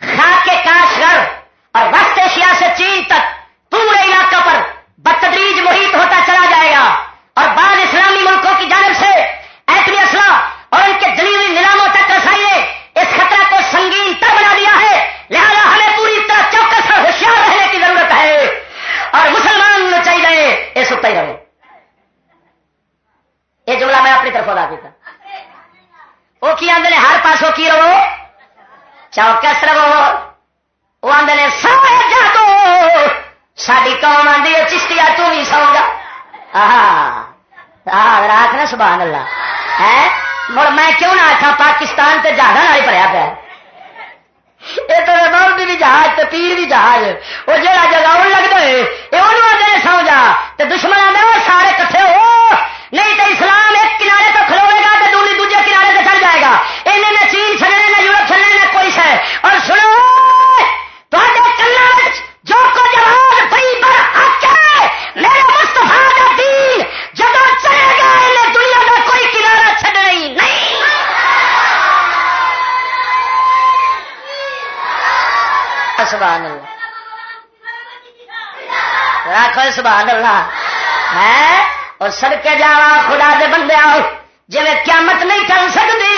خاک کے کاشگر اور وسط ایشیا سے چین تک پورے علاقہ پر بتدریج محیط ہوتا چلا جائے گا اور بعض اسلامی ملکوں کی جانب سے ایٹمی اسلح اور ان کے دلیل نیلاموں تک رسائی نے اس خطرہ کو سنگین تر بنا دیا ہے۔ لہذا ہمیں پوری طرح چوکس اور ہوشیار رہنے کی ضرورت ہے۔ اور مسلمان چاہیے یہ ستا ہی رہے یہ جملہ میں اپنی طرف ادا کیا وہ کی آدھے ہر پاسوں کی رہو؟ چوکس رہو۔ وہ آدھے سارے جا ساری قوم آدھی ہے چشتیا تم ہی سو گا راک نا، سبحان اللہ۔ ہے؟ مڑ میں کیوں نہ آخا پاکستان تے جہاز والی پڑیا پیا۔ یہ تو رباؤ بھی جہاز تے پیر بھی جہاز۔ وہ جہاں جگاؤ لگتا ہے یہ انہوں آدھے سو جا تے دشمن آدھے وہ سارے کٹھے ہو۔ نہیں تو اسلام ایک کنارے تو کھلوے گا تو دوسری دوسرے کنارے سے چڑھ جائے گا انہیں نہ چین چلنے نہ یورپ چلنے نہ کوئی ہے اور سنو جو کو جواب بھائی پر حق ہے میرے مستفا کا دین جب چلے گا انہیں دنیا کا کوئی کنارا چڑھ نہیں نہیں سبحان اللہ راکھو سبحان اللہ۔ ہے اور سڑکے جا خدا دے بندے آؤ جی قیامت نہیں چل سکتی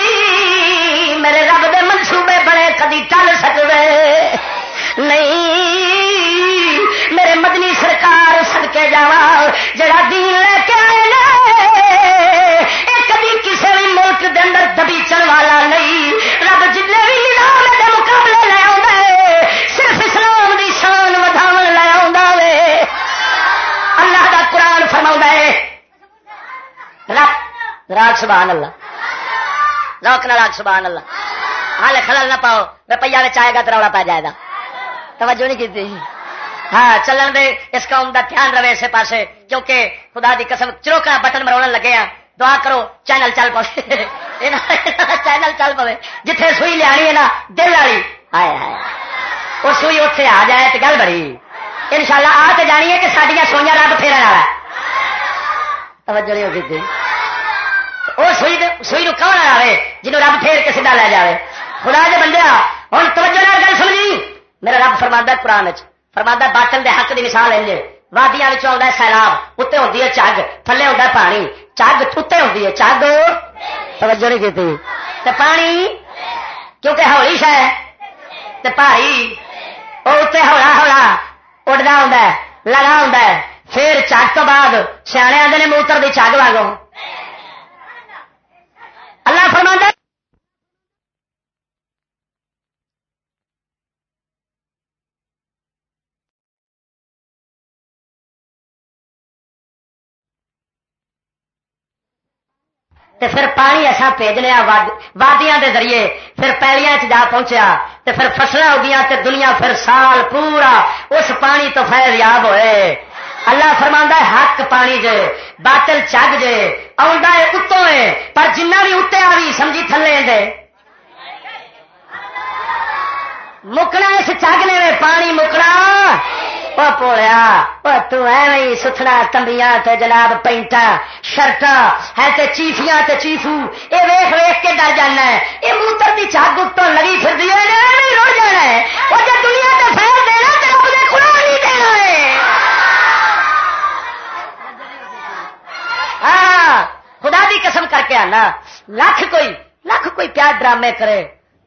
میرے رب دے منصوبے بڑے کدی چل سکتے نہیں، میرے مدنی سرکار سڑکے جا جڑا دین لے کے آئے کبھی کسی بھی ملک دے اندر دبیچن والا نہیں۔ راگ سبحان اللہ روک نہ راگ سبحان اللہ ہال خلل نہ پاؤ روپیہ میں آئے گا تو روڑا پا جائے گا۔ توجہ نہیں کی ہاں چلن دے اس قوم کا دھیان رہے اسے پاسے، کیونکہ خدا دی قسم چروکا بٹن مروڑ لگے ہیں دعا کرو، چینل چل پے چینل چل پے جتھے سوئی لیا ہے نا، دل والی۔ ہائے ہائے۔ وہ سوئی اتنے آ جائے تو گل بڑی۔ ان شاء اللہ آ کے جانی ہے کہ سڈیا سوئیاں رب پھیرا والا توجہ نہیں ہوگی وہ سوئی سوئی نو کون آئے جنہوں رب پھیر کے سیدھا لے جائے خدا جی بندے ہوں توجہ نہ گل سمجھی؟ میرا رب فرماندہ قرآن فرماندہ باطل دے حق دی مثال ہے وادیاں آتا ہے سیلاب اتنے ہوتی ہے چگ، تھلے ہوتا ہے پانی۔ چگ اتنے ہوتی ہے۔ چگ۔ توجہ نہیں کی پانی؟ کیونکہ ہولی شہ پاری وہ اتنے ہولا ہولا اڈنا ہوں لگا ہوں پھر چگ تو بعد سیانے آدھے موتر دی چگ واگو اللہ فرماندہ تے پھر پانی اصا بھیجنے وادیاں دے ذریعے۔ پھر پیلیاں چ جا پہنچیا۔ تے پھر فصلیں ہو گیا تے دنیا پھر سال پورا۔ اس پانی تو فیض یاب ہوئے۔ اللہ فرما ہے، حق پانی جے باطل چگ جے ہے اتوں ہے، پر جنہ بھی اتنے آ سمجھی تھلے دے۔ مکنا اس چگ نے پانی مکنا۔ پوڑیا تھی ستنا تمبیاں تے جناب پینٹا شرٹا ہے تے چیفیاں تے چیفو۔ یہ ویخ ویخ کے ڈر جانا ہے۔ یہ موتر کی چاگ اتوں لگی پھر رڑ جانا ہے۔ وہ جب دنیا تے پھیل دینا تو اپنے خدا نہیں دینا ہے۔ ہاں خدا دی قسم کر کے آنا۔ لکھ کوئی لکھ کوئی پیار ڈرامے کرے۔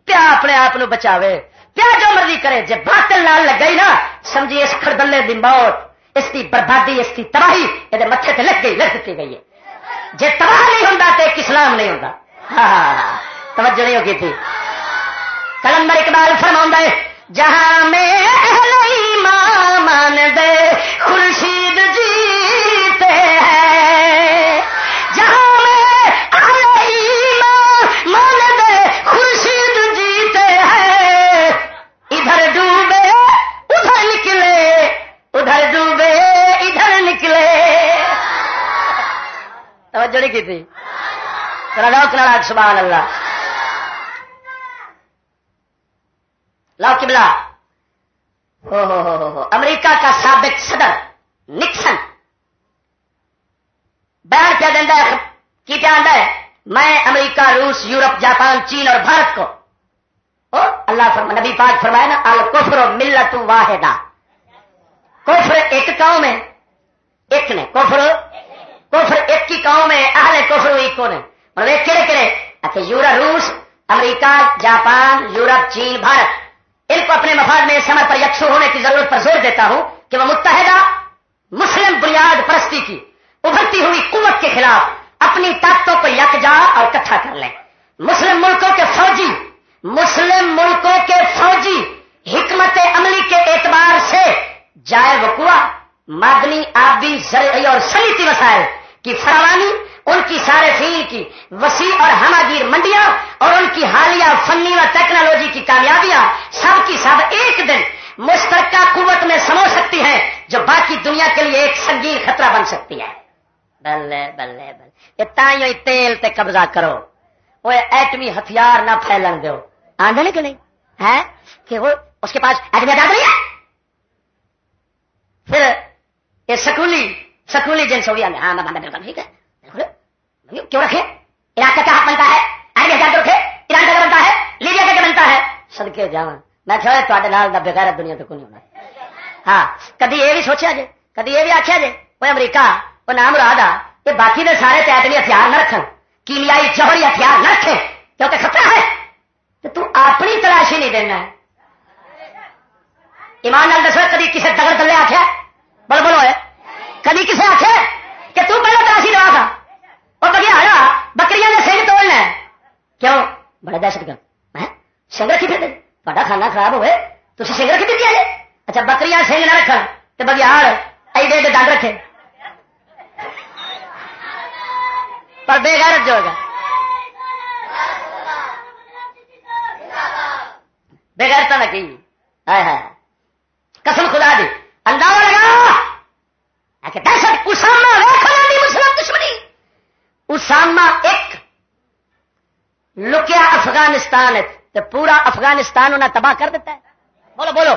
پیا اپنے آپ بچاوے۔ کیا جو مرضی کرے جب باطل نال لگ گئی نا سمجھی اس خردلے دی موت اس کی بربادی اس کی تباہی یہ متے سے لگ گئی لگ دیتی گئی ہے۔ جی تباہ نہیں ہوں تو اسلام نہیں ہوں ہاں،, ہاں،, ہاں،, ہاں, توجہ نہیں ہوگی تھی۔ کلندر اقبال فرما ہے جہاں میں مان دے خورشید جیتے توجہ نہیں کی تھی؟ سبحان اللہ۔ لاؤ کبلا ہو ہو ہو ہو امریکہ کا سابق صدر نکسن۔ بیان کیا دینا ہے، کی کیا آتا ہے؟ میں امریکہ، روس، یورپ، جاپان، چین اور بھارت کو۔ او اللہ فرما، نبی پاک فرمائے نا، الکفر ملت واحدہ۔ کفر ایک قوم ہے، ایک نے، کفر کفر ایک ہی قوم ہے، اہل کفر ایک کو نے۔ مطلب کہڑے کہڑے؟ اچھا یورپ، روس، امریکہ، جاپان، یورپ، چین، بھارت۔ ان کو اپنے مفاد میں سمر پر یکسو ہونے کی ضرورت پر زور دیتا ہوں کہ وہ متحدہ، مسلم بنیاد پرستی کی، ابھرتی ہوئی قوت کے خلاف اپنی طاقتوں کو یکجا اور کٹھا کر لیں۔ مسلم ملکوں کے فوجی، مسلم ملکوں کے فوجی حکمت عملی کے اعتبار سے جائے وقوع مادنی آبی، زرعی اور سلیتی وسائل کی فراوانی، ان کی سارے فیل کی وسیع اور ہماگیر منڈیاں اور ان کی حالیہ فنی و ٹیکنالوجی کی کامیابیاں سب کی سب ایک دن مشترکہ قوت میں سمو سکتی ہیں، جو باقی دنیا کے لیے ایک سنگین خطرہ بن سکتی ہے۔ بلے بلے بلے۔ تائیوں تیل تے قبضہ کرو۔ وہ ایٹمی ہتھیار نہ پھیلن دو آدھے کہ نہیں؟ ہے کہ وہ اس کے پاس ایٹمی ہتھیار نہیں ہے؟ پھر یہ سکولی سکولی جنس ہو گیا ہاں میں بالکل ٹھیک ہے۔ جی، کیوں رکھے؟ عراق کا کیا حق بنتا ہے؟ آئے ہزار رکھے؟ ایران کا بنتا ہے؟ لیبیا کا بنتا ہے؟ سدکے جا میں کہ تے نال کا بغیر دنیا تو نہیں ہونا؟ ہاں کدی یہ بھی سوچا جی کدی یہ بھی آخیا جی وہ امریکہ وہ نام رہا دا کہ باقی نے سارے پیٹلی ہتھیار نہ رکھن، کیمیائی جوہری ہتھیار نہ رکھے کیونکہ خطرہ ہے۔ تو تو اپنی تلاشی نہیں دینا ہے۔ ایمان لال دسو، کدی کسی دگڑ دلے آخیا بول بولو ہے کدی کسے آخ کہ تم پہلے تلاشی لوا تھا؟ اور بگیا آیا، بکریاں نے سنگ توڑنا ہے۔ کیوں؟ بڑے دہشت گرد۔ سنگ رکھی پھر؟ تا کھانا خراب ہوئے۔ تو سنگ رکھی پھر کیا اچھا بکریاں سنگ نہ رکھ تو بگیاڑ ایڈے ایڈے ڈنڈ رکھے۔ پر بے غیرت جو ہوگا۔ بے غیرتا نہ کی۔ قسم خدا دی۔ اندازہ لگا۔ دہشت، اسامہ مسلم دشمنی۔ اسامہ ایک لکیا افغانستان تے پورا افغانستان انہیں تباہ کر دیتا ہے۔ بولو بولو۔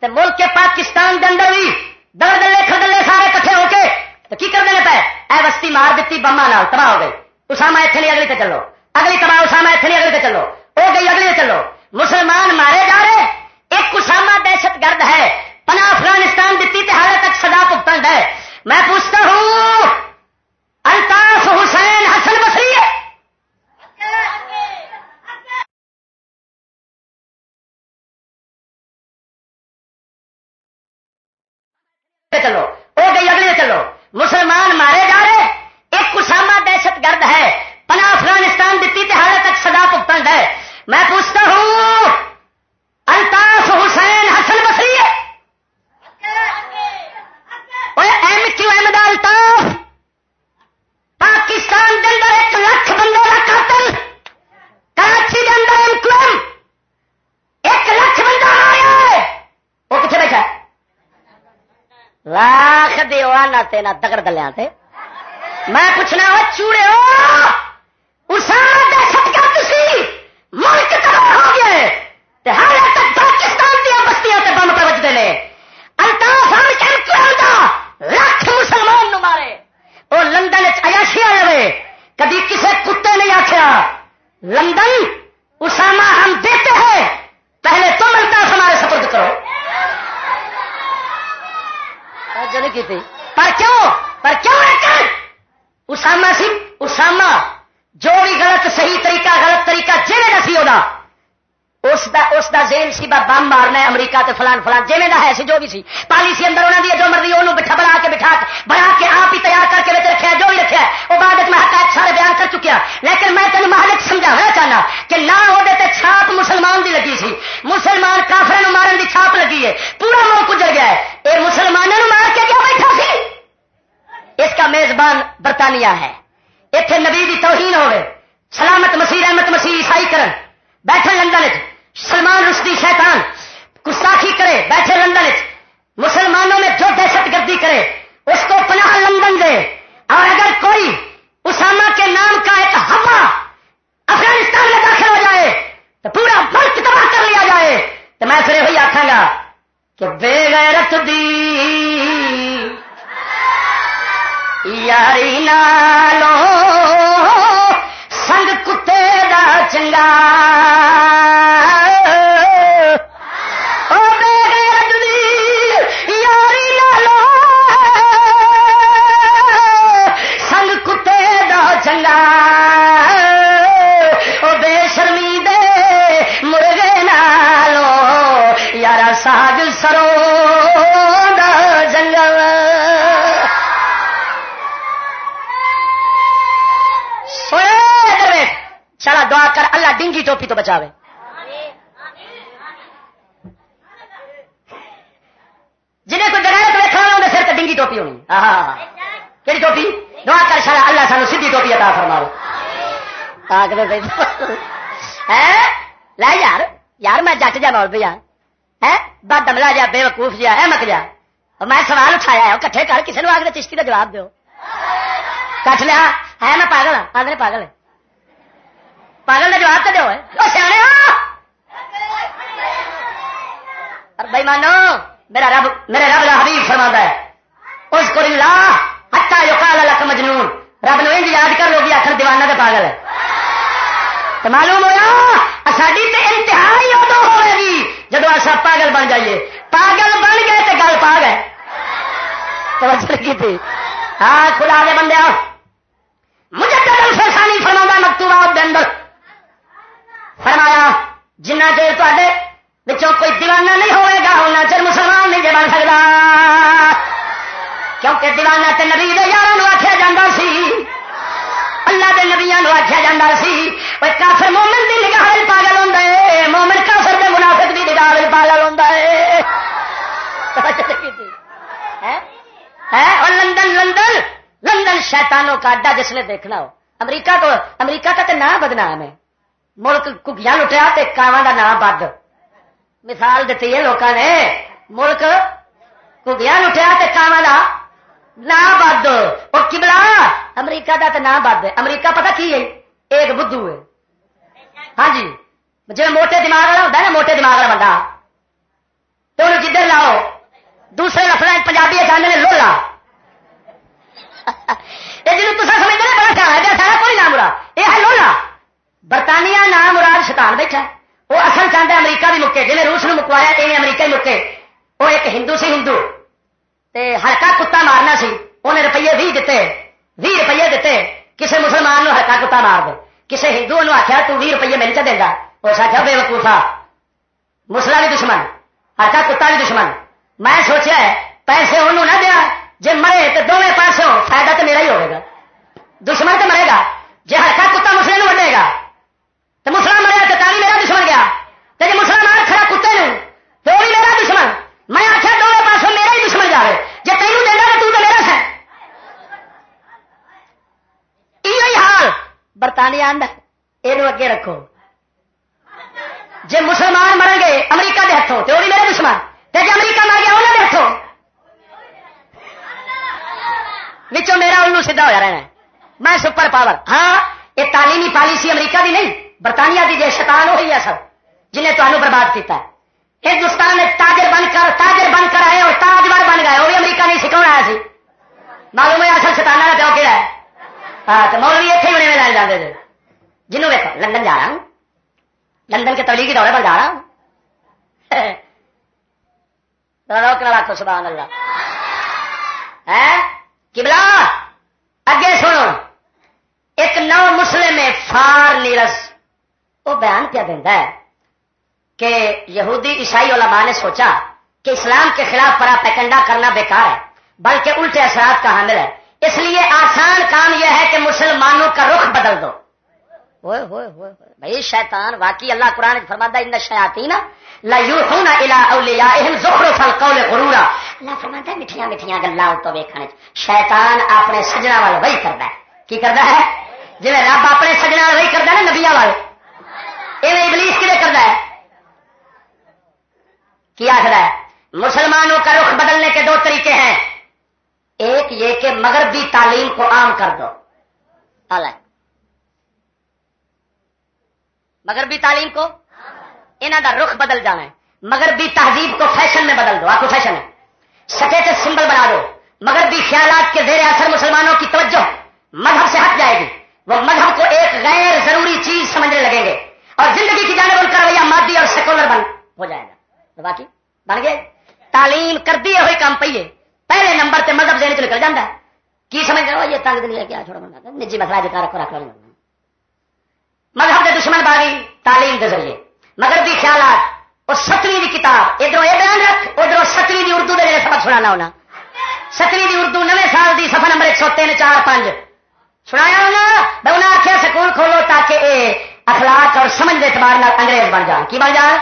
تو ملک کے پاکستان کے اندر بھی دل دلے کھدلے سارے کٹھے ہو کے تو کی کر دینے پہ اے بستی مار دیتی بما نال تباہ ہو گئی۔ اسامہ اتنے نہیں، اگلی تے چلو۔ اگلی تباہ اسامہ اتنے نہیں، اگلی تے چلو۔ ہو گئی، اگلی تے چلو۔ مسلمان مارے جا رہے، ایک اسامہ دہشت گرد ہے۔ پناہ افغانستان دیتی تے حالے تک سزا پگتن ہے میں پوچھتا ہوں، الطاف حسین حسن بسری چلو ہو گئی اگلے چلو مسلمان مارے جا رہے ایک اسامہ دہشت گرد ہے پنا افغانستان دیتی تھی حال تک سزا پگتن ہے میں پوچھتا ہوں Altaf Hussain Hasan Basri M Q M Altaf Pakistan کے اندر ایک لاکھ تے نہ تینا دگڑ دلیا تے۔ میں پوچھنا وہ چوڑے ہو دہشت گرد سی ملک تباہ ہو گئے ہر تک پاکستان دیا بستیاں تے بم پہ بجتے ہیں لاکھ مسلمان نو مارے وہ لندن چیاشی آئے کبھی کسی کتے نہیں آخیا لندن اسامہ ہم دیتے ہیں پہلے تم الطاف ہمارے سپرد کرو نہیں کی تھی پر کیوں پر کیوں اسامہ سی اسامہ جو بھی غلط صحیح طریقہ غلط طریقہ جینے کا سی وہ اس دا اس دا زین سی با بم مارنا ہے امریکہ تے فلان فلان جویں دا ہے سی، جو بھی سی۔ پالیسی اندر انہاں دی جو مرضی، اونوں بٹھا بنا کے بٹھا بنا کے آپ ہی تیار کر کے وچ رکھیا جو بھی رکھیا او بعد میں حقائق سارے بیان کر چکیا ہاں۔ لیکن میں تینوں مہلک سمجھانا چاہنا کہ نہ او دے تے چھاپ مسلمان دی لگی سی۔ مسلمان کافر مارن دی چھاپ لگی ہے۔ پورا ملک اجڑ گیا ہے۔ اے مسلمانوں مار کے کیوں بیٹھا سی؟ اس کا میزبان برطانیہ ہے۔ ایتھے نبی دی توہین ہوے سلامت مسیح، رحمت مسیح عیسائی کرن۔ ڈنگی تو بچاوے۔ جنہیں کوئی ڈرائے تو دیکھا انہیں سر ڈنگی ٹوپی ہونی۔ کہڑی ٹوپی؟ دعا کر شاید اللہ سانو سیدھی ٹوپی عطا فرماؤ لے یار یار میں جٹ جا مول پہ ہاں۔ بد دملا جا، بے وقوف جا ہے مک جا۔ میں سوال اٹھایا ہے کٹھے کر کسی نے آگے چشتی کا جواب دو کٹ لیا۔ ہے میں پاگل ہوں آدھے پاگل ہے۔ پاگل کا جواب تو دو سیانے اور بھائی مانو میرا رب میرے رب کا حبیب فرما ہے اس کو اچھا جو کال لک مجنون رب نو یاد کر لوگ آخر دیوانہ کے پاگل ہے تو معلوم ہوا ساری تو انتہائی ادو ہوئے گی جب اصا پاگل بن جائیے پاگل بن گئے تو گل پا گئے توجہ لگی تھی ہاں خدا دے بندے مجھے فرسانی فرما مکتوبات اندر فرمایا، جنہ چیر تے کوئی دیوانہ نہیں ہوئے گا، ہونا چر مسلمان نہیں بن سکتا کیونکہ دیوانہ تے نبی یار آخیا جا سی۔ اللہ کے نبیا آخیا جا سی۔ کافر مومن کی نگاہ پاگل ہوں مومن کافر کے منافق کی نگاہ پاگل ہوں اور لندن لندن لندن شیطانوں کا اڈا جس نے دیکھنا ہو۔ امریکہ کو، امریکہ کا تو نام بدنام ہے۔ ملک کگیا لٹیا تے کاواں کا نام بد مثال دیتی ہے لوگوں نے ملک کگیا لٹیا تے کاواں کا نام بد اور کبلا امریکہ کا تو نام بد ہے امریکہ پتا کی ہے ایک بدھو ہے ہاں جی جی موٹے دماغ والا ہوتا ہے نا موٹے دماغ والا بندہ تو انہوں جدھر لاؤ دوسرے لفظ پنجابی جانے چاہتے لولا یہ جی تصا سمجھتے بڑا خیال ہے سارا کوئی نام برا یہ ہے لولا برطانیہ نام مراد شیطان بیٹھا وہ اصل چاہتا ہے امریکہ بھی مکے جی روس نے مکوایا یہ امریکہ ہی مکے۔ وہ ایک ہندو سی ہندو۔ تے ہلکا کتا مارنا سی۔ انہیں روپیے بھی دیتے بھی روپیے دیتے کسی مسلمان نو ہلکا کتا مار دے۔ کسی ہندو نے آخیا تو بھی روپیے مل چ دینا اس آخیا بے وقوفا مسلا بھی دشمن، ہلکا کتا بھی دشمن۔ میں سوچا ہے، پیسے انہوں نہ دیا جی مرے تو دونوں پاسوں فائدہ تو میرا ہی ہوگا دشمن تو مرے گا جی ہلکا کتا مسلم وڈے گا تو مسلمان مریا تو تاری میرا دشمن گیا۔ تو جی مسلمان کھڑا کتے نے تو بھی میرا دشمن۔ میں آخیا دونوں پاسوں میرا ہی دشمن جائے جی تینوں دینا تو تو میرا ہے یہ حال برطانیہ اندر یہ اگے رکھو۔ جی مسلمان مرن گے امریکہ کے ہاتھوں تو بھی میرا دشمن۔ تو جی امریکہ مر گیا انہوں کے ہاتھوں بچوں میرا الو سیدھا ہوا رہنا میں سپر پاور۔ ہاں یہ تعلیمی پالیسی امریکہ دی نہیں۔ برطانیہ دی جی شیطان ہوئی ہے سب، جنہیں تمہیں برباد کیتا ہے۔ ہندوستان میں تاجر بن کر، تاجر بن کر آئے اور تاجور بن گئے، وہ بھی امریکہ نہیں سکھا آیا سی۔ معلوم ہے اصل شیطانہ کا پیو کہڑا ہے۔ ہاں تو مولوی اتنے ہونے میں لائن جاتے تھے جنوں دیکھو لندن جا رہا ہوں۔ لندن کے تبلیغی دورے پر جا رہا ہوں۔ روکنا رکھو، سبحان اللہ۔ ہاں، کبلا اگے سنو۔ ایک نو مسلم فار نیرس وہ بیان کیا دینا ہے کہ یہودی عیسائی علماء نے سوچا کہ اسلام کے خلاف پرا پیکنڈا کرنا بیکار ہے، بلکہ الٹے اثرات کا حامل ہے۔ اس لیے آسان کام یہ ہے کہ مسلمانوں کا رخ بدل دو۔ بھائی، شیطان، واقعی اللہ قرآن فرماتا ان شیاتی نا میٹھیا میٹھیا گلا تو ویکن شیطان اپنے سجنا وال وہی کرتا ہے۔ کی کرتا ہے؟ جی رب اپنے سجنا وہی کرتا ہے نا نبیا وال یہ ابلیس کھے کرتا ہے کی آخر ہے؟ مسلمانوں کا رخ بدلنے کے دو طریقے ہیں۔ ایک یہ کہ مغربی تعلیم کو عام کر دو۔ مغربی تعلیم کو؟ انہوں کا رخ بدل جانا ہے۔ مغربی تہذیب کو فیشن میں بدل دو۔ آپ کو فیشن ہے۔ سفید سمبل بنا دو۔ مغربی خیالات کے زیر اثر مسلمانوں کی توجہ مذہب سے ہٹ جائے گی۔ وہ مذہب کو ایک غیر ضروری چیز سمجھنے لگیں گے۔ اور زندگی کی جانب ان کا رویہ مادی اور سیکولر بن ہو جائے گا۔ باقی بن گئے تعلیم کر دیے ہوئے کام پہیے پہلے نمبر تے مذہب سے نکل جاتا ہے کی سمجھ رہے یہ تنگ دنیا کیا چھوڑا بنا نجی مسئلہ جتا رکھو رکھ لو مذہب کے دشمن باری تعلیم کے ذریعے مغربی خیالات اور ستویں کی کتاب ادھر یہ بیان رکھ ادھر ستویں کی اردو کے سبق سنانا ہونا ستویں کی اردو نویں سال کی سفر نمبر ایک سو تین چار پانچ سنایا ہونا میں انہیں آخیا سکول کھولو تاکہ اے اخلاق اور سمجھ کے اعتبار انگریز بن جان کی بن جان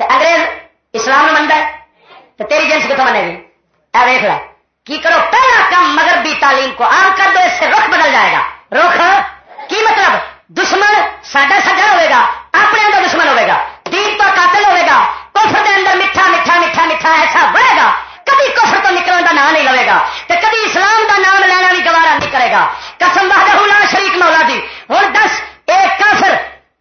انگریز اسلام منتا ہے؟ تو تیری جنس کتوں بنے گی؟ اے دیکھ ل کی کرو؟ پہلا کام مغربی تعلیم کو عام کر دو، اس سے رخ بدل جائے گا۔ رخ؟ کی مطلب؟ دشمن ساڈا سجا ہوئے گا، اپنے اندر دشمن ہوئے گا، دین تو قاتل ہوئے گا، کفر دے اندر میٹھا میٹھا میٹھا میٹھا ایسا بڑھے گا، کبھی کفر تو نکلنے کا نام نہیں لوے گا تو کبھی اسلام کا نام لینا بھی گوارا نہیں کرے گا۔ قسم بہت لا شریف مولا دی۔ ہوں دس ایک کافر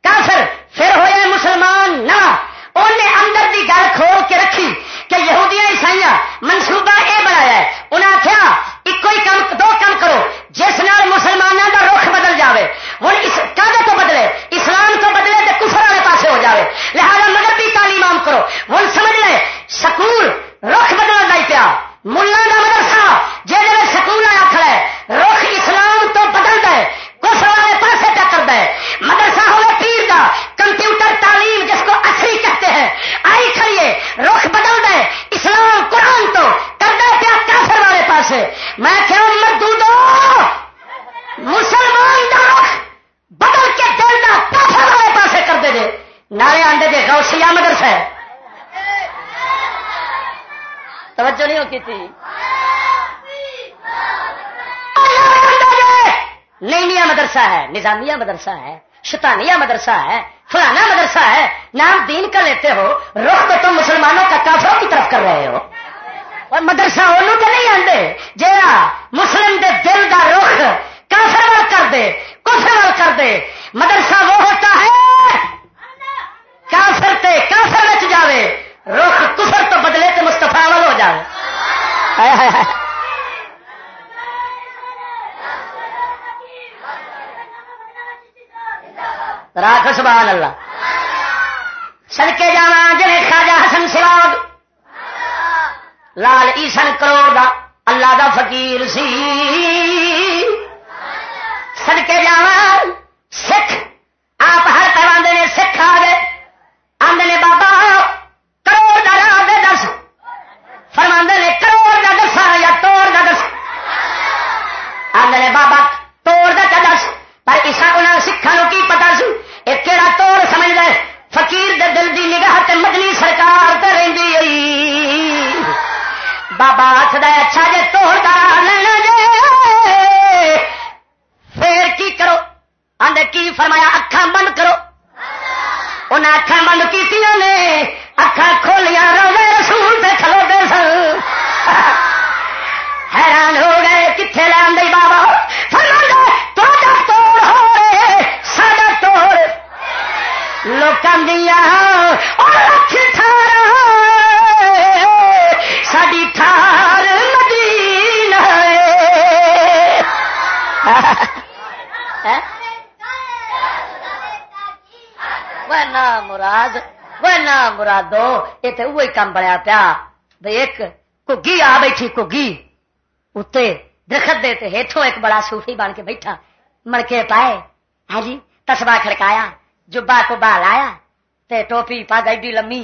کافر، پھر ہوئے مسلمان نہ۔ انہیں اندر دی گل کھول کے رکھی کہ یہودیاں عیسائیاں منصوبہ یہ بنایا ہے۔ انہیں آخیا ایک ہی کام دو کام کرو، جس نال مسلمانوں کا رخ بدل جائے ہوں اس کدے تو بدلے، اسلام تو بدلے تو کفر والے پاسے ہو جائے لہٰذا مغربی تعلیم عام کرو۔ ہوں سمجھ لے، سکول رخ بدل نہیں پیا۔ ملا کا مدرسہ جی سکول آیا کھڑا ہے، رخ اسلام تو بدل دے کفر والے پاسے پہ کر دے مدرسہ ہوئے پیر کا کمپیوٹر تعلیم جس کو اصری کہتے ہیں آئی کھڑیے رخ بدل دے اسلام قرآن تو کر دے پیا کافر میں کیا مردو دو مسلمان دا رخ بدل کے دل دا کافر والے پاس کر دے دے۔ نارے آندے دے غوثیہ مدرسہ ہے۔ توجہ نہیں ہوتی تھی؟ نئی مدرسہ ہے، نظامیہ مدرسہ ہے، شتانیہ مدرسہ ہے، فلانا مدرسہ ہے۔ نام دین کا لیتے ہو، رخ تو تم مسلمانوں کا کافروں کی طرف کر رہے ہو۔ اور مدرسہ انہوں کے نہیں آتے جا مسلم دے دل کا رخ کافر وال کر دے، کفر وال کر دے، مدرسہ وہ ہوتا ہے، کافر تے کافر بچ جاوے، رخ کفر تو بدلے تو مستفا وال ہو جائے راک سبحان اللہ۔ سڑکے جا جی خاجا حسن سراگ لال ایسن کروڑ دا اللہ دا فقیر سی سڑکے جا سکھ آپ ہر طرح آدھے سکھ آ گئے آدھے بابا بابا آخد اچھا جی توڑ کرا لینا جی پھر کی کرو آدھے کی فرمایا اکھا بند کرو ان اکھا بند کی نے اکھا کھولیاں روے رسول پہ کھلو دے سن حیران ہو گئے کتنے لین دے بابا فرما تو توڑ ہو رہے ساڈا توڑ لوکاں دیا اور رکھ تھا مراد، وہ نہ مرادو، یہ تو وہی کام بنیا پیا۔ بھائی ایک کگی آ بیٹھی، کگی۔ اتنے درخت دے ہیٹوں ایک بڑا سوفی بن کے بیٹھا۔ مڑکے پائے ہاں جی تسبا کھڑکایا جبا کبا لایا۔ تے ٹوپی پگ ایڈی لمی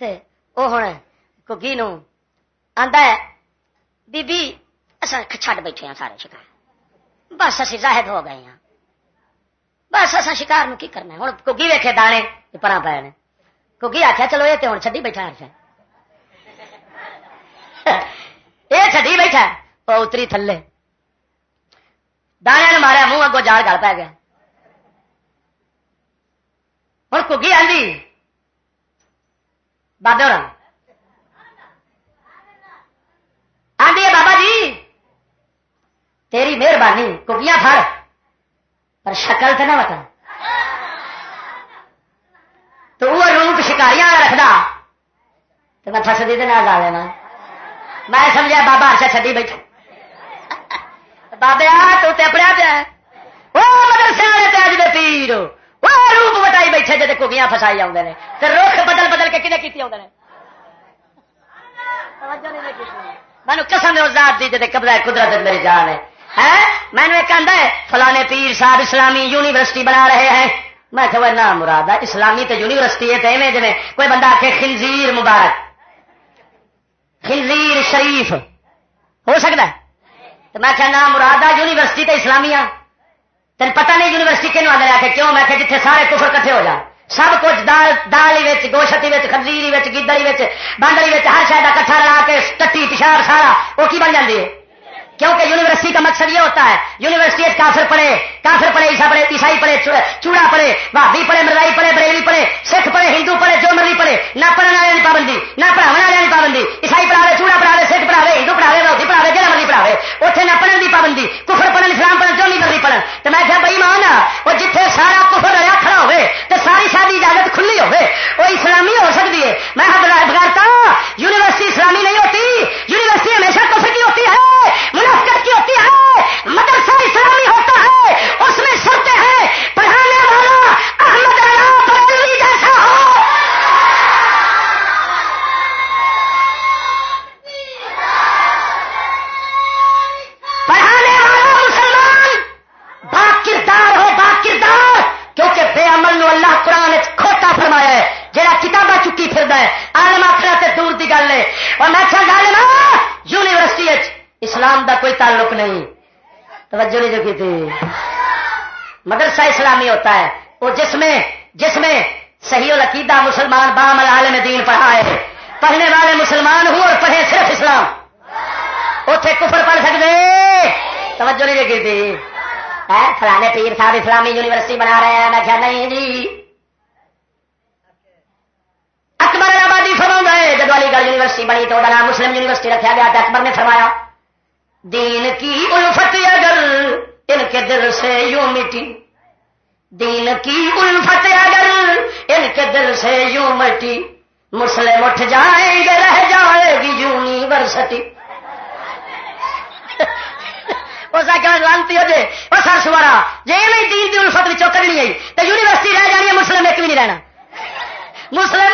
تے او ہوں کگی نو آندا ہے، بی بی اصا چھڈ بیٹھے ہیں سارے شکار بس اسی زاہد ہو گئے ہیں۔ بس اصا شکار نو کی کرنا ہوں کگی ویکھے دانے پرا پے کگی آخیا چلو یہ تو ہوں چڈی بیٹھا ہر یہ چڈی بیٹھا وہ اتری تھلے۔ دانے ماریا، منہ اگو جال گل پی گیا۔ ہوں کگی آدھی بابے اور آدھی بابا جی؟ تیری مہربانی کگیاں پھڑ پر شکل تو نہ وٹا تو وہ روپ شکاریاں رکھدا۔ تو میں فسدی دے نہ لینا میں سمجھا بابا ہرشا چڈی بیٹھا بابے آ تو اپنے پیا وہ مدرسے والے دے پیر۔ وہ روپ وٹائی بیٹھے جی کگیاں فسائی آدھے نے۔ تو رخ بدل بدل کے کنے کی آدھے مینو قسم ذات دی جی قبضہ قدرت میری جان ہے۔ میں نے ہے فلانے پیر صاحب اسلامی یونیورسٹی بنا رہے ہیں. میں کہ نہ مراد ہے، اسلامی تو یونیورسٹی ہے تو جی کوئی بندہ آ کے خنزیر مبارک. خنزیر شریف، ہو سکتا ہے؟ تو میں کہ نہ، مراد ہے یونیورسٹی تو اسلامیہ تین پتہ نہیں یونیورسٹی کن آدھے آ کے کیوں؟ میں کہ جتنے سارے کفر کٹھے ہو جان۔ سب کچھ دال دال گوشتی خزیری گدڑی باندری ہر شاید کٹھا لا کے، ٹٹی، پشار، سارا وہ کی بن جاتی ہے؟ کیونکہ یونیورسٹی کا مقصد یہ ہوتا ہے، یونیورسٹی کافر پڑھے کافر پڑھے عیسا پڑھے، عیسائی پڑھے چوڑا پڑھے بھابی پڑھے، مردائی پڑھے، بریلی پڑھے، سکھ پڑھے، ہندو پڑھے، جو مرضی پڑھے، نہ پڑھنے والے پابندی، نہ پڑھانے والے پابندی، عیسائی پڑھاوے، چوڑا پڑھاوے، سکھ پڑھاوے، ہندو پڑھاوے روٹی پڑھاوے جہاں مرضی پڑھاوے اتنے نہ پڑھنے کی پابندی، کفر پڑھن، اسلام پڑھن، جو نہیں مرضی پڑھن۔ تو میں کیا بھائی مان وہ جتنے سارا کفر رہا کھڑا ہوئے تو ساری شادی اجازت کھلی ہوئے، وہ اسلامی ہو سکتی ہے۔ میں بغیرتا یونیورسٹی اسلامی نہیں ہوتی، یونیورسٹی ہمیشہ کفر کی ہوتی ہے منافقت کی ہوتی نہیں جو کی تھی۔ مدرسہ اسلامی ہوتا ہے۔ وہ جس میں جس میں صحیح العقیدہ مسلمان بام العالم دین پڑھا ہے۔ پڑھنے والے مسلمان ہوں اور پڑھے صرف اسلام۔ اتے کفر پڑھ سکتے۔ توجہ نہیں جو کی تھی فلانے پیر صاحب اسلامی یونیورسٹی بنا رہے ہیں۔ میں کیا نہیں جی۔ اکبر آبادی فرما ہے جب علی گڑھ یونیورسٹی بنی تو نام مسلم یونیورسٹی رکھا گیا تھا۔ اکبر نے فرمایا دین کی الفت اگر ان کے دل سے یوں مٹی۔ دین کی الفت اگر ان کے دل سے یوں مٹی۔ مسلم اٹھ جائیں گے رہ جائے گی یونیورسٹی۔ لانتی ہو جائے وہ سر سوارا۔ جی میں دین کی الفت بھی کرنی آئی تو یونیورسٹی رہ جانی ہے، مسلم ایک بھی نہیں رہنا۔ مسلم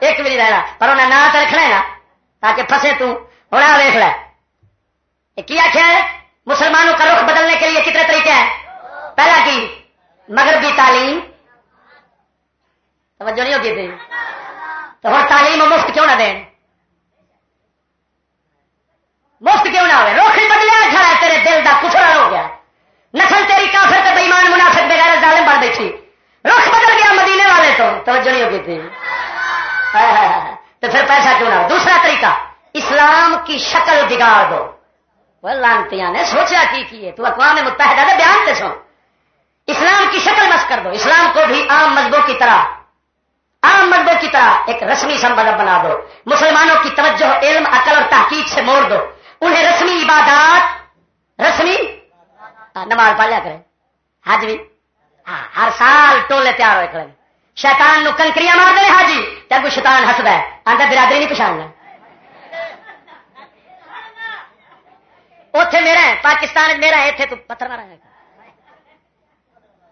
ایک بھی نہیں رہنا، پر انہیں نہ رکھنا ہے نا، تاکہ پھسے توں ہوں آ ویخ لے۔ کیا کیا ہے مسلمانوں کا رخ بدلنے کے لیے کتنے طریقے ہیں؟ پہلا کی مغربی تعلیم۔ توجہ نہیں ہوگی تھی تو ہر تعلیم مفت کیوں نہ دیں مفت کیوں نہ ہو رخ بدلیا کھڑا ہے تیرے دل کا کچھ ہو گیا۔ نسل تیری کافر تو بےمان منافق بغیر ظالم بڑھ بیٹھی۔ رخ بدل گیا مدینے والے تو۔ توجہ نہیں ہوگی تھی تو پھر پیسہ کیوں نہ دوسرا طریقہ، اسلام کی شکل بگاڑ دو۔ لانتی نے سوچا کی کیے تو اقوام متحدہ دے بیان تے سو۔ اسلام کی شکل مس کر دو۔ اسلام کو بھی عام مذہبوں کی طرح، عام مذہبوں کی طرح ایک رسمی سمبل بنا دو۔ مسلمانوں کی توجہ، علم، عقل اور تحقیق سے موڑ دو۔ انہیں رسمی عبادات، رسمی نماز پڑھ لیا کرے حج بھی۔ ہاں ہر سال ٹولے تیار ہوئے کھڑے۔ شیطان نو کنکریاں مار دے حاجی، تے شیطان ہسدا ہے۔ آندا برادری نہیں پچھاننا اوتھے میرا ہے، پاکستان میرا ہے، ایتھے تو پتھر مارا ہے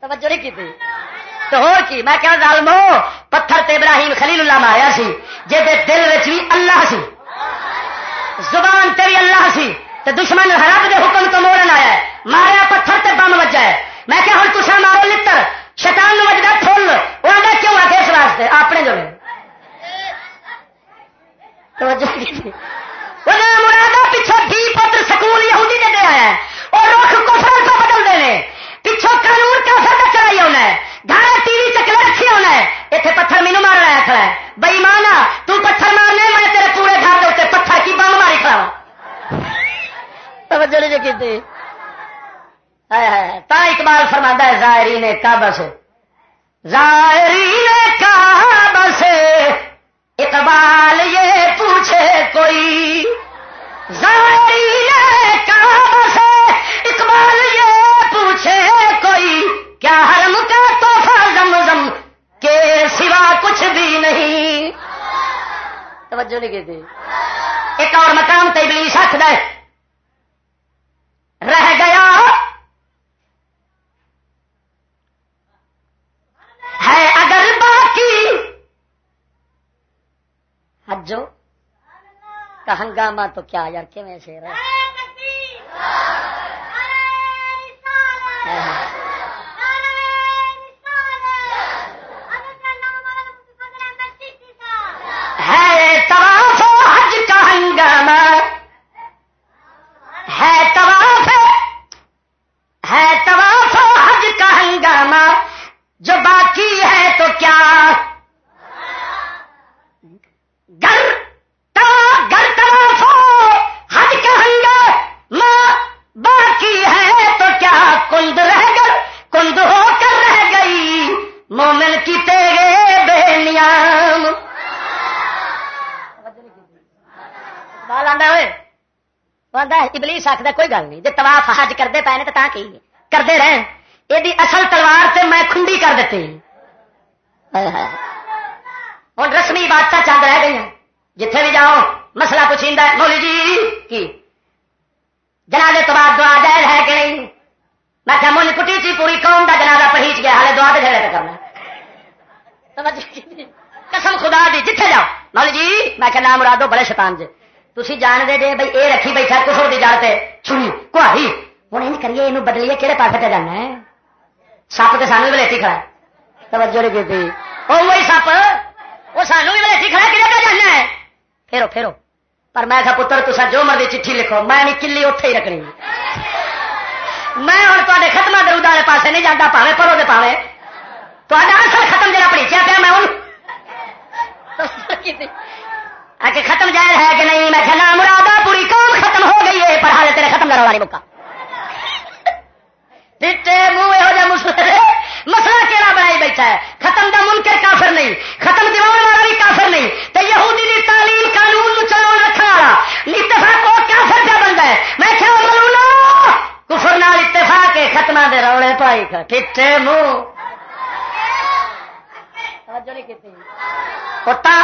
توجہ نہیں کی تھی؟ تو ہو کی؟ میں کیا ظالمو پتھر تے ابراہیم خلیل اللہ ماریا سی جے دے دل وچ بھی اللہ سی۔ زبان تے بھی اللہ سی۔ تے دشمن رب دے حکم تو موڑن آیا ہے۔ ماریا پتھر تے بم وجا ہے۔ میں کہ ہن تساں مارو لتر۔ شیطان نو وجدا پھل او آندا کیوں آ اس واسطے؟ اپنے جو توجہ کی مرادہ پیچھے پتر سکول یہودی دے ہے اور رخ کفر بدل دے قانون کافر کا چلائی ہونا ہے۔ گھر ٹی وی رکھی ہونا ہے۔ اتنے پتھر مینو کھڑا ہے۔ بئی مانا تو پتھر مارنے میں تیرے پورے گھر کے اتنے پتھر کی بم ماری کھڑا توجہ نہیں جی کی تا اقبال ہے ظاہری نے کا بس اقبال یہ پوچھے کوئی ظاہری نے کہا بس اقبال یہ پوچھے کوئی، کیا حرم کا توحفہ زمزم کے سوا کچھ بھی نہیں؟ توجہ نہیں کی تھی ایک اور مقام تبلی سکھ دے۔ رہ گیا۔ ہے اگر باقی حجو کا ہنگامہ تو کیا یار کہ میں شیر ہے؟ طواف حج کا ہنگامہ ہے طواف ہے طواف حج کا ہنگامہ جو باقی آدھا ابلیس آخر کوئی گل نہیں۔ جی تواف حج کرتے پے نے تو کی؟ کرتے رہے یہ اصل تلوار سے میں کھنڈی کر دیتی ہوں رسمی بات چند رہ گئی جتھے بھی جاؤ، مسئلہ پوچھی مولی جی کی؟ جنازے تو بعد دعا جائز ہے کہ نہیں؟ میں کہ من کٹی چی پوری قوم کا جنازہ پہیچ گیا، ہالے دعا دے تو کرنا۔ قسم خدا دی، جتھے جاؤ۔ مولی جی میں کہ نام مرادو، بڑے شیطان جی تھی جانتے جی بھائی یہ رکھی بیٹھا کفر کی جڑ سے چھوڑی کہاری ہوں یہ کریے یہ بدلیے کہڑے پاس پہ جانا ہے سپ تو سانو بھی بلےٹی کھڑا توجہ نہیں کی وہی سپ وہ سانو بھی بلےٹی کھڑا کہ جانا ہے پھرو پھرو پر میں کہا پتر تصا جو مرضی چٹھی لکھو میں نہیں کلی اتے ہی رکھنی میں ہوں تے ختم درود والے پاس نہیں جانا پاوے پرو دے پاوے تو اصل ختم جا پڑیچیا پیا میں آ ختم جائز ہے کہ نہیں؟ میں کہنا، مرادہ، پوری قوم ختم ہو گئی ہے، پر حال تیرے ختم کرنے والی مکہ مسئلہ کہڑا بنائی بیٹھا ہے؟ ختم دا منکر کافر نہیں، ختم دیوان والا بھی کافر نہیں۔ تو یہودی دی تعلیم قانون چلو رکھنے والا۔ اتفاق کو کافر پہ بنتا ہے۔ میں کیا ملونا کفر نال اتفاق کے ختم دے روڑے پائی کا کٹے منہ؟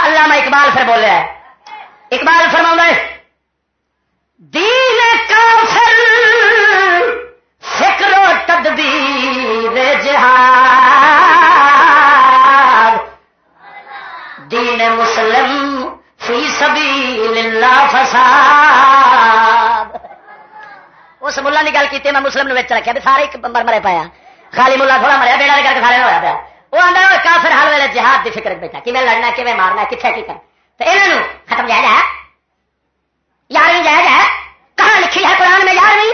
اللہ میں اقبال پھر بولے ہے اقبال فرما ہے دین کافر، فکر و تدبیر جہاد۔ دین مسلم فی سبیل اللہ فساد۔ اس ملا نے گل کی میں مسلم نے رکھا بھی سارے مر مرے پایا خالی ملا تھوڑا مریا بیڑا کر کے سارے ہوا پیا وہ آدھا کافر ہر ویلے جہاد کی فکر بیٹھا کھے لڑنا کھے مارنا کتنے کی کر تو یہ ختم جائز ہے یارویں جائز ہے کہاں لکھی ہے قرآن میں یارویں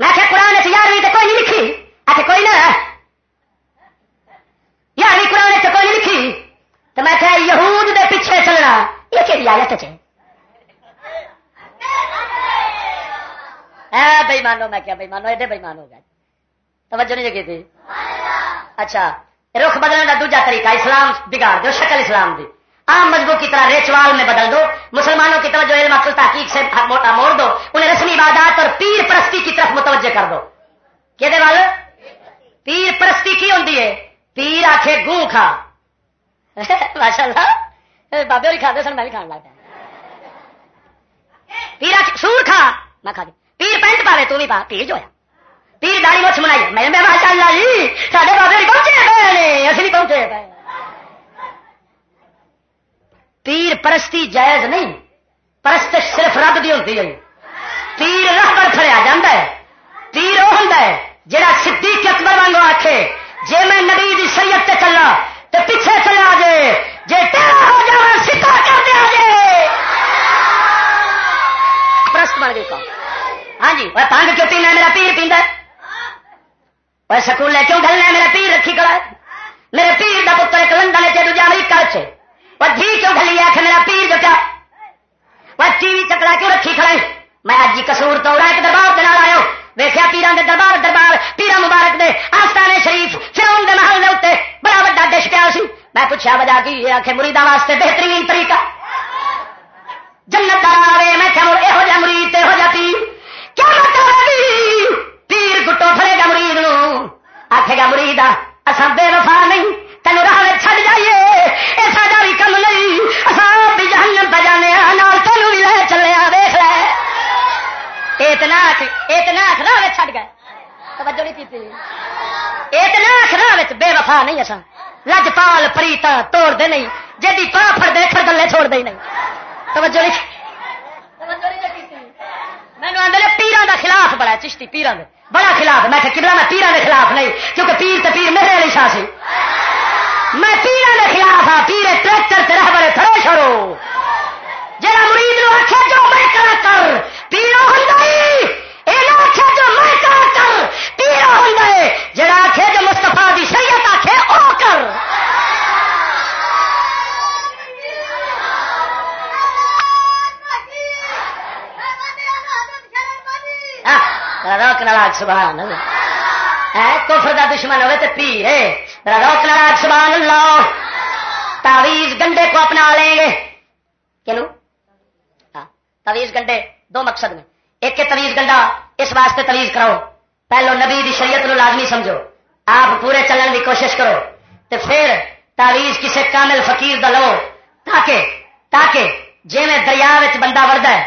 میں کہ قرآن سے یارویں تو کوئی نہیں لکھی آخر کوئی نہ یارویں قرآن سے کوئی نہیں لکھی تو میں کہ یہود دے پیچھے چلنا یہ کہ آیت چ بھائی مانو میں کیا بھائی مانو ایڈے بھائی مان ہو گئے۔ توجہ نہیں لگی تھی؟ اچھا رخ بدلنے کا دوجا طریقہ، اسلام بگاڑ دو، شکل اسلام دی۔ عام مذہبوں کی طرح ریچوال میں بدل دو، مسلمانوں کی طرف جو علم عقل تحقیق سے موٹا موڑ دو، انہیں رسمی عبادات اور پیر پرستی کی طرف متوجہ کر دو۔ کہ وال پیر پرستی کی ہوتی ہے؟ پیر آخے گوں کھا۔ ماشاء اللہ بابے ہوئی کھاتے سن، میں بھی کھان لگتا پیرا سور کھا۔ میں کھا پیر پینٹ پاوے تو بھی پا۔ پیر جو ہے۔ پیر داری مچھ منائی میں ماشاء اللہ جی سارے بابے ہوئی پہنچے پے اصلی پہنچے پے۔ پیر پرستی جائز نہیں۔ پرست صرف رب دی ہوتی ہے۔ پیر رہ پر فریا جا ہے۔ پیر وہ ہوں جہاں صدیق اکبر وانگو آخے جی میں نبی دی شریعت تے چلا تو پیچھے چلا جے جے تیرا ہو جا سکا کر دیا جے! پرست بن گئی ہاں جی وہ پانگ کیوں پینا میرا پیر پیندا وہ سکول کیوں گلنا میرا پیر رکھی کڑا میرے پیر دا پتر ایک لندن چ دوجا امریکہ چ وہ جی کیوں گلی آخ میرا پیر جو کیا وہ ٹی وی چکڑا کیوں رکھی کھڑا میں اج کسور تو ایک دربار دے آیا ویخیا پیران دے دربار دربار پیرا مبارک دے آستانے شریف فرون دے محل دے اتنے بڑا وا ڈش پیا سی میں پوچھا وجہ کی آخ مریدا واسطے بہترین طریقہ جنت دار آئے میں کیا یہو جہ مرید یہو جہ پیر؟ کیا مطلب پیر گٹو فڑے گا مرید نو۔ آخے گا مرید اصا بے وفا نہیں تین راہ چڑ جائیے۔ یہ سارا بھی کم نہیں۔ اصل بھی جہنم پہ جانے تینوں بھی لے چلے ویخ لے۔ اتنا اتنا راہ چڑ گئے۔ توجہ نہیں کی اتنا راہ بے وفا نہیں اصا لج پال پریتا توڑ دے نہیں۔ جی پا فر دے پھر گلے چھوڑ دے نہیں۔ توجہ نہیں مینو آدھے پیران دا خلاف بڑا چشتی پیران دے۔ بڑا خلاف میں کہ میں پیران دے خلاف نہیں کیونکہ پیر تو پیر میرے والی شاہ سی۔ میں پیران دے خلاف ہاں پیر ٹریکٹر سے رہ بڑے تھرے چھوڑو جا مرید نو آخیا جو میں کرا کر پیرو ہوں روک ناراج سبحان اللہ۔ کفر دا دشمن ہوئے تو پیر روک ناراج سبحان اللہ۔ تعویز گنڈے کو اپنا لیں گے۔ کیوں ہاں، تویز گنڈے، دو مقصد میں۔ ایک کے تویز گنڈا، اس واسطے تویز کرو پہلو نبی دی شریعت نو لازمی سمجھو۔ آپ پورے چلن کی کوشش کرو۔ تو پھر تعویز کسی کامل فقیر دا لو۔ تاکہ تاکہ جی میں دریا بندہ وڑد ہے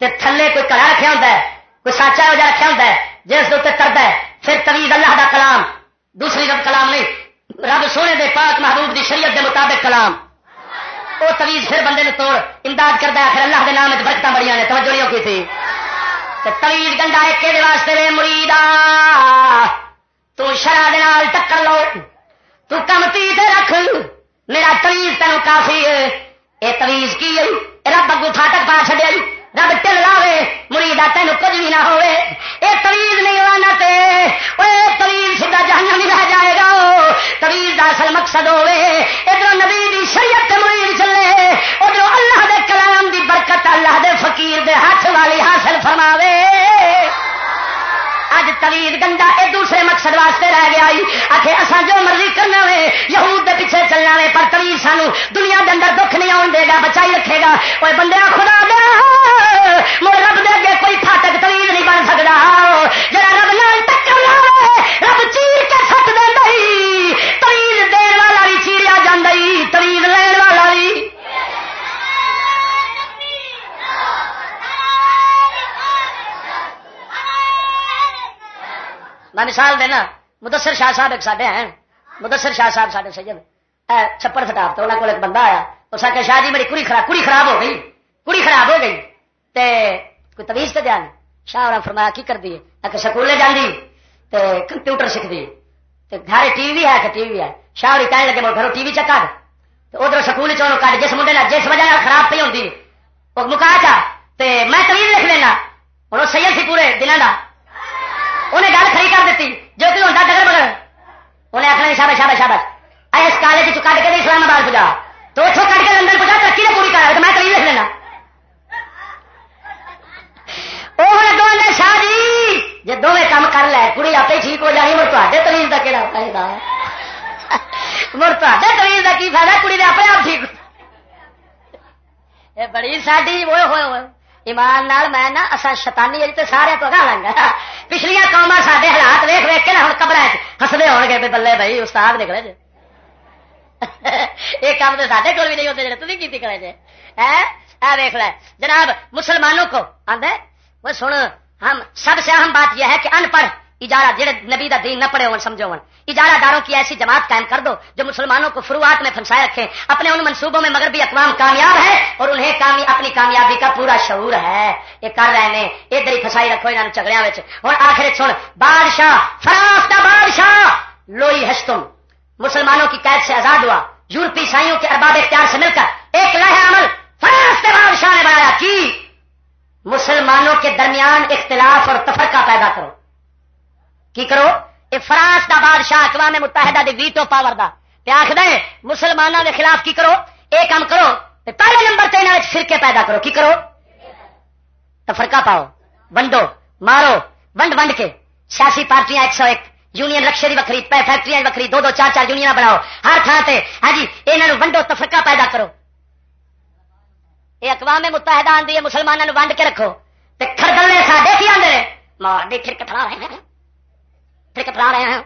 تو تھلے کوئی کڑا رکھا ہوتا ہے کوئی ساچا ہو جا رکھا ہوتا ہے جس اتنے کرتا ہے، پھر تویز اللہ دا کلام، دوسری رب کلام نہیں، رب سونے دے پاک محبوب دی شریعت دے مطابق کلام۔ وہ تویز پھر بندے نے توڑ، امداد کرتا ہے، پھر اللہ کے نام برکت بڑی نے، توجہ نہیں کی تھی۔ تویز گنڈا ایک واسطے وے مریدا ترا ٹکر لو تو کم تی رکھ۔ میرا تویز تینوں کافی ہے۔ یہ تویز کی رب اگو فاٹک پا چڑیا رب ٹل لاوے مریدا تین کچھ بھی نہ ہوئے اے طویل نہیں لانا تے طویل سیدھا جہاں بھی رہ جائے گا طویل دا اصل مقصد ہوے ادھر نبی دی شریعت مرید چلے ادھر اللہ دے کلام دی برکت اللہ دے فقیر دے ہاتھ والی حاصل فرماوے اج تویل گندا یہ دوسرے مقصد واسطے رہ گیا آخر اصا جو مرضی کرنا وے یہود دے پیچھے چلنا وے پر تویل سانو دنیا کے اندر دکھ نہیں آن دے گا، بچائی رکھے گا۔ وہ بندے خدا دیا مڑ رب دے اگے کوئی فاٹک تویل نہیں بن سکتا جا رب نال ٹکر رب چیر کے سٹ دے تویل دین والا بھی چیریا جا تویل لین والا بھی میں مثال دینا، مدثر شاہ صاحب ایک ساڈے ہیں۔ مدثر شاہ صاحب ساڈے سید۔ چھپڑ فٹاپ تو انہوں کو ایک بندہ آیا اس آ شاہ جی میری کڑی خراب کڑی خراب ہو گئی۔ کڑی خراب ہو گئی۔ تے کوئی تویز تو دیا نہیں شاہ اور فرمایا، کی کر دیے کہ سکولے جاندی۔ تے کمپیوٹر سیکھ دی گھر ٹی وی ہے کہ ٹی وی ہے؟ شاہ اور کہنے لگے گھروں ٹی وی چکا ادھر سکول چونو کٹ جس منڈے جس وجہ خراب پی ہوتی وہ مکا چا۔ میں تویز لکھ لینا۔ ہوں سید سی پورے دنوں کا انہیں گل کھڑی کر دیتی۔ جو کہ ہوتا ڈگر بگر انہیں آخنا شابا شابا شابا اس کالج چ کٹ کے اسلام آباد پجا۔ تو اتوں کٹ کے لندن پجا، ترقی نے پوری کرا تو میں کہیں لکھ لینا۔ وہ شاہ جی۔ جی دونوں کام کر لے۔ کڑی آپ ہی ٹھیک ہو جانی مر تے تریز کا کہڑا فائدہ مر تے تریز کا کی فائدہ کڑی نے اپنے آپ ٹھیک بڑی ساری وہ ہوئے ہوئے۔ ایمان نال میں نا اصا شتانی جی تو سارے تو گا لگا پچھلیا قوما سارے حالات ویخ ویخ کے نا ہوں قبر ہسدے ہو گئے بلے بھائی، استاد نکلے جی یہ کام تو سارے کول بھی نہیں ہوتے جی تھی کی کرے جی ویخ لے، جناب مسلمانوں کو آدھے وہ سن، ہم سب سے اہم بات یہ ہے کہ ان پڑھ اجارہ جڑے نبی دا دین نہ پڑے ہو سمجھو اجارہ داروں کی ایسی جماعت قائم کر دو جو مسلمانوں کو فروعات میں پھنسائے رکھے۔ اپنے ان منصوبوں میں مگر بھی اقوام کامیاب ہے اور انہیں کامی، اپنی کامیابی کا پورا شعور ہے۔ یہ کر رہے ہیں۔ ادھر ہی پھنسائی رکھو انہوں چگڑیا ہوں آخر سن بادشاہ فراف کا بادشاہ! لوئی ہستم۔ مسلمانوں کی قید سے آزاد ہوا۔ یورپی عیسائیوں کے ارباب اختیار سے مل کر ایک لہ عمل فراف کے بادشاہ نے بنایا۔ کی؟ مسلمانوں کے درمیان اختلاف اور تفرقہ پیدا کرو۔ کی کرو؟ یہ فرانس دا بادشاہ اقوام متحدہ دی ویٹو پاور دا۔ تے آخ دے مسلمانوں کے خلاف کی کرو؟ یہ کام کرو، تے پہلے نمبر تے فرقے پیدا کرو۔ کی کرو؟ تفرقہ پاؤ۔ ونڈو، مارو، ونڈ ونڈ کے۔ سیاسی پارٹیاں ایک سو ایک، یونین رکشے کی وکری فیکٹری وکری، دو دو چار چار یونین بناؤ۔ ہر تھان سے ہاں جی یہ ونڈو تفرقہ پیدا کرو۔ یہ اقوام متحدہ آدھی ہے مسلمانوں ونڈ کے رکھو۔ تے خردلے ساڈے کی آدھے مار دے پھر کٹھا رہے ہیں۔ پھر کٹھا رہے ہیں۔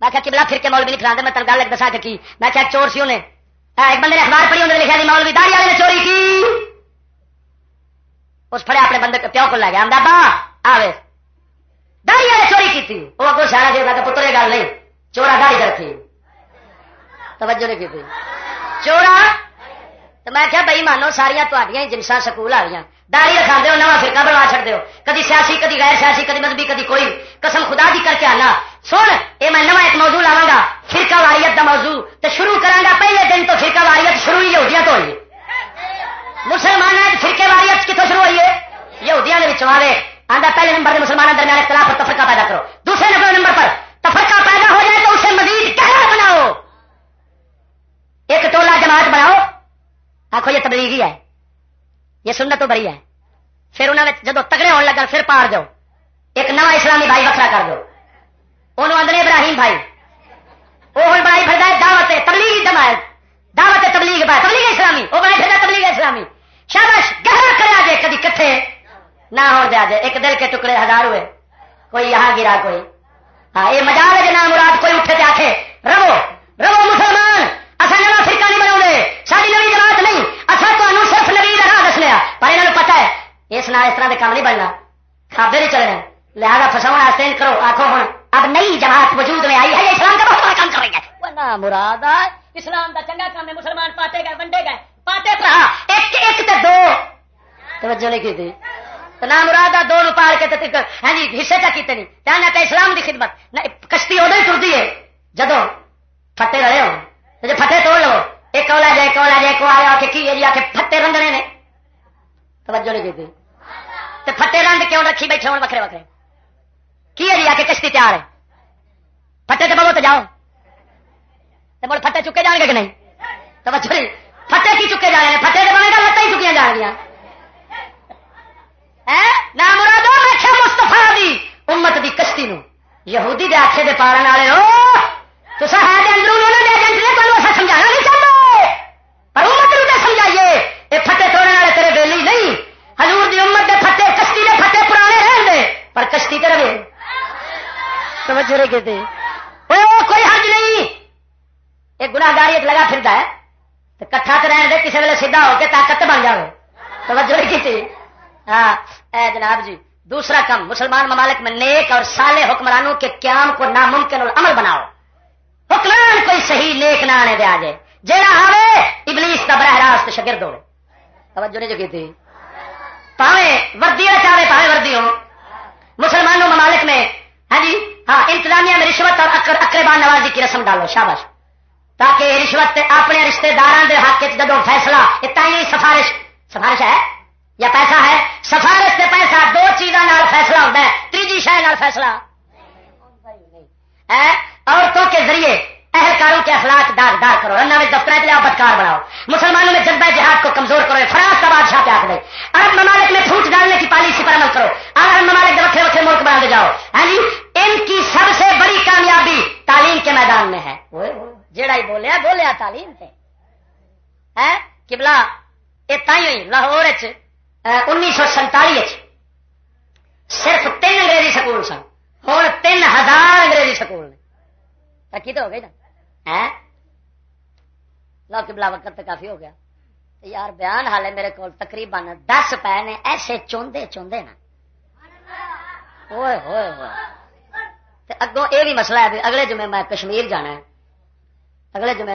میں کہا کبلا پھر کے مولوی نہیں کھلانے میں تن گل دسا کہ کی۔ میں کہا چور سی انہیں۔ ایک بندے نے اخبار پڑھی انہوں نے لکھا نہیں مولوی داری والے نے چوری کی۔ اس پڑے اپنے بندے پیو کو لے گیا۔ بابا آوے داری والے چوری کی تھی۔ وہ اگو سارا دے کہ پتر گل نہیں۔ چورا داری رکھی توجہ نہیں کی چورا تو میں کیا بئی مانو ساریا جنسا سکول آ گئی داری رکھا دو نواں فرقہ بنوا چڑ دو کدی سیاسی، کدی غیر سیاسی کدی مذہبی، کدی کوئی۔ قسم خدا دی کر کے آنا۔ سن یہ میں نواں ایک موضوع لاوا گا۔ فرقہ واریت دا موضوع۔ تو شروع کرا گا پہلے دن تو فرقہ واریت شروع ہی یہودیاں تو ہوئی۔ مسلمان فرقے واریت کتوں شروع ہوئی ہے؟ یہودیاں آئے آدھا پہلے نمبر کے مسلمانوں درمیان اختلاف اور تفرقہ پیدا کرو۔ دوسرے نمبر نمبر پر تفرقہ پیدا ہو جائے تو اسے مزید گہرا بناؤ۔ ایک ٹولہ جماعت بناؤ۔ آخو یہ تبلیغی ہے۔ یہ سنت تو بڑی ہے۔ پھر انہوں نے جب تگڑے ہونے لگا، پھر پار جاؤ ایک نواں اسلامی بھائی وکرا کر دو۔ انہوں آدھے ابراہیم بھائی۔ وہ بڑائی پھر دعوت تبلیغی جماعت۔ دعوت تبلیغ بھائی۔ تبلیغ اسلامی۔ وہ بڑائی پھر تبلیغ اسلامی۔ شابش گہرا کرا جائے کدی کٹھے نہ ہو جا جائے ایک دل کے ٹکڑے ہزار ہوئے۔ کوئی یہاں گرا، کوئی۔ ہاں یہ مزاق ہے نام مراد، کوئی اٹھے آخے رو رو مسلمان اصل نواں فرقہ نہیں بنا ساری نوی جماعت نہیں اصل تمہیں صرف نبی کا راہ دس لیا پر یہاں پتا ہے، اس نال اس طرح کے کام نہیں بننا۔ کھابے نہیں چلنے۔ لہٰذا فساؤ واسطے کرو آخو ہوں اب نئی جماعت وجود میں آئی ہے، یہ اسلام کا بہت بڑا کام کریں گے مراد اسلام کا چنگا کام ہے، مسلمان پاتے گئے ونڈے گئے۔ پاتے رہا ایک ایک تے دو۔ توجہ نہیں کی تھی۔ تو نہ مراد دو نو پال کے ہاں جی حصے تک کیتے نہیں۔ کہنا کہ اسلام کی خدمت۔ کشتی ادو ہی ٹرتی ہے۔ جدو فتح رہے ہو جب فتح توڑ لو۔ ایک اولا جائے، ایک اولا جائے، ایک آیا کہ کی ہے جی؟ آ کے فتح رنگنے نے۔ توجہ نہیں کی تھی تو پھٹے رنگ کیوں رکھی بیٹھے ہوں وکرے وکرے کی ہے جی آ کے کشتی تیار ہے؟ پھٹے تو بولو تو جاؤ۔ تو بول پھٹے چکے جان گے کہ نہیں؟ تو بچے پھٹے کی چکے جانے پھٹے تو بنے گا لتیں ہی چکیاں جان گیا نہ مرادو میں مستفا دی، امت دی کشتی نو۔ یہودی دے آخے دے پالن والے ہو تو ہے اندروں انہوں نے ایجنٹ نے تمہیں سمجھانا نہیں چاہتے پر امت نو سمجھائیے یہ پھٹے توڑنے والے تیرے بیلی نہیں حضور دی امت دے پھٹے کشتی دے پھٹے پرانے رہن دے، پر کشتی تے رہے۔ سمجھ رہے کہتے کوئی حرج نہیں۔ ایک گناگاری لگا پھرتا ہے۔ تو کٹھا تو رہن دے کسی ویلے سیدھا ہو کے طاقت بن جائے توجہ نہیں کی ہاں اے جناب جی دوسرا کم مسلمان ممالک میں نیک اور سالے حکمرانوں کے قیام کو ناممکن عمل بناؤ۔ حکمران کوئی صحیح نیک نہ آنے دے آ جائے جہاں آئے ابلیس کا براہ راست شگرد ہو توجہ نہیں جو کی تھی پاوے وردی چاہے پاوے وردی ہو مسلمانوں ممالک میں ہاں جی؟ ہاں انتظامیہ میں رشوت اور اکر نوازی کی رسم ڈالو شابش تاکہ رشوت اپنے رشتے دار حق جدو فیصلہ اتنا سفارش سفارش ہے؟ یا پیسہ ہے؟ سفارش سے پیسہ دو چیزوں فیصلہ ہوتا ہے، تیجی شہ فیصلہ۔ عورتوں کے ذریعے اہلکاروں کے اخلاق دار دار کرو، رنگ میں دفتر لیا بدکار بناؤ۔ مسلمانوں میں جذبہ جہاد کو کمزور کرو، فراز کا بادشاہ پہ پیاس دے عرب ممالک میں پھوٹ ڈالنے کی پالیسی پر عمل کرو۔ عرب ممالک کے وقت وقت ملک بنا جاؤ۔ ہاں جی ان کی سب سے بڑی کامیابی تعلیم کے میدان میں ہے۔ جیڑا ہی بولیا بولیا تعلیم ہے کبلا یہ تھی ہوئی، لاہور انیس سو سنتالی صرف تین انگریزی سکول سن۔ ہوں تین ہزار انگریزی سکول نے۔ کی تو ہو گئی نا۔ لو بلا وقت تو کافی ہو گیا۔ یار بیان حالے میرے کو تقریباً دس پے نے ایسے چوندے چوندے نا۔ ہوئے ہوئے۔ ہوئے اگوں یہ بھی مسئلہ ہے اگلے جمعے میں کشمیر جانا ہے۔ اگلے جمعے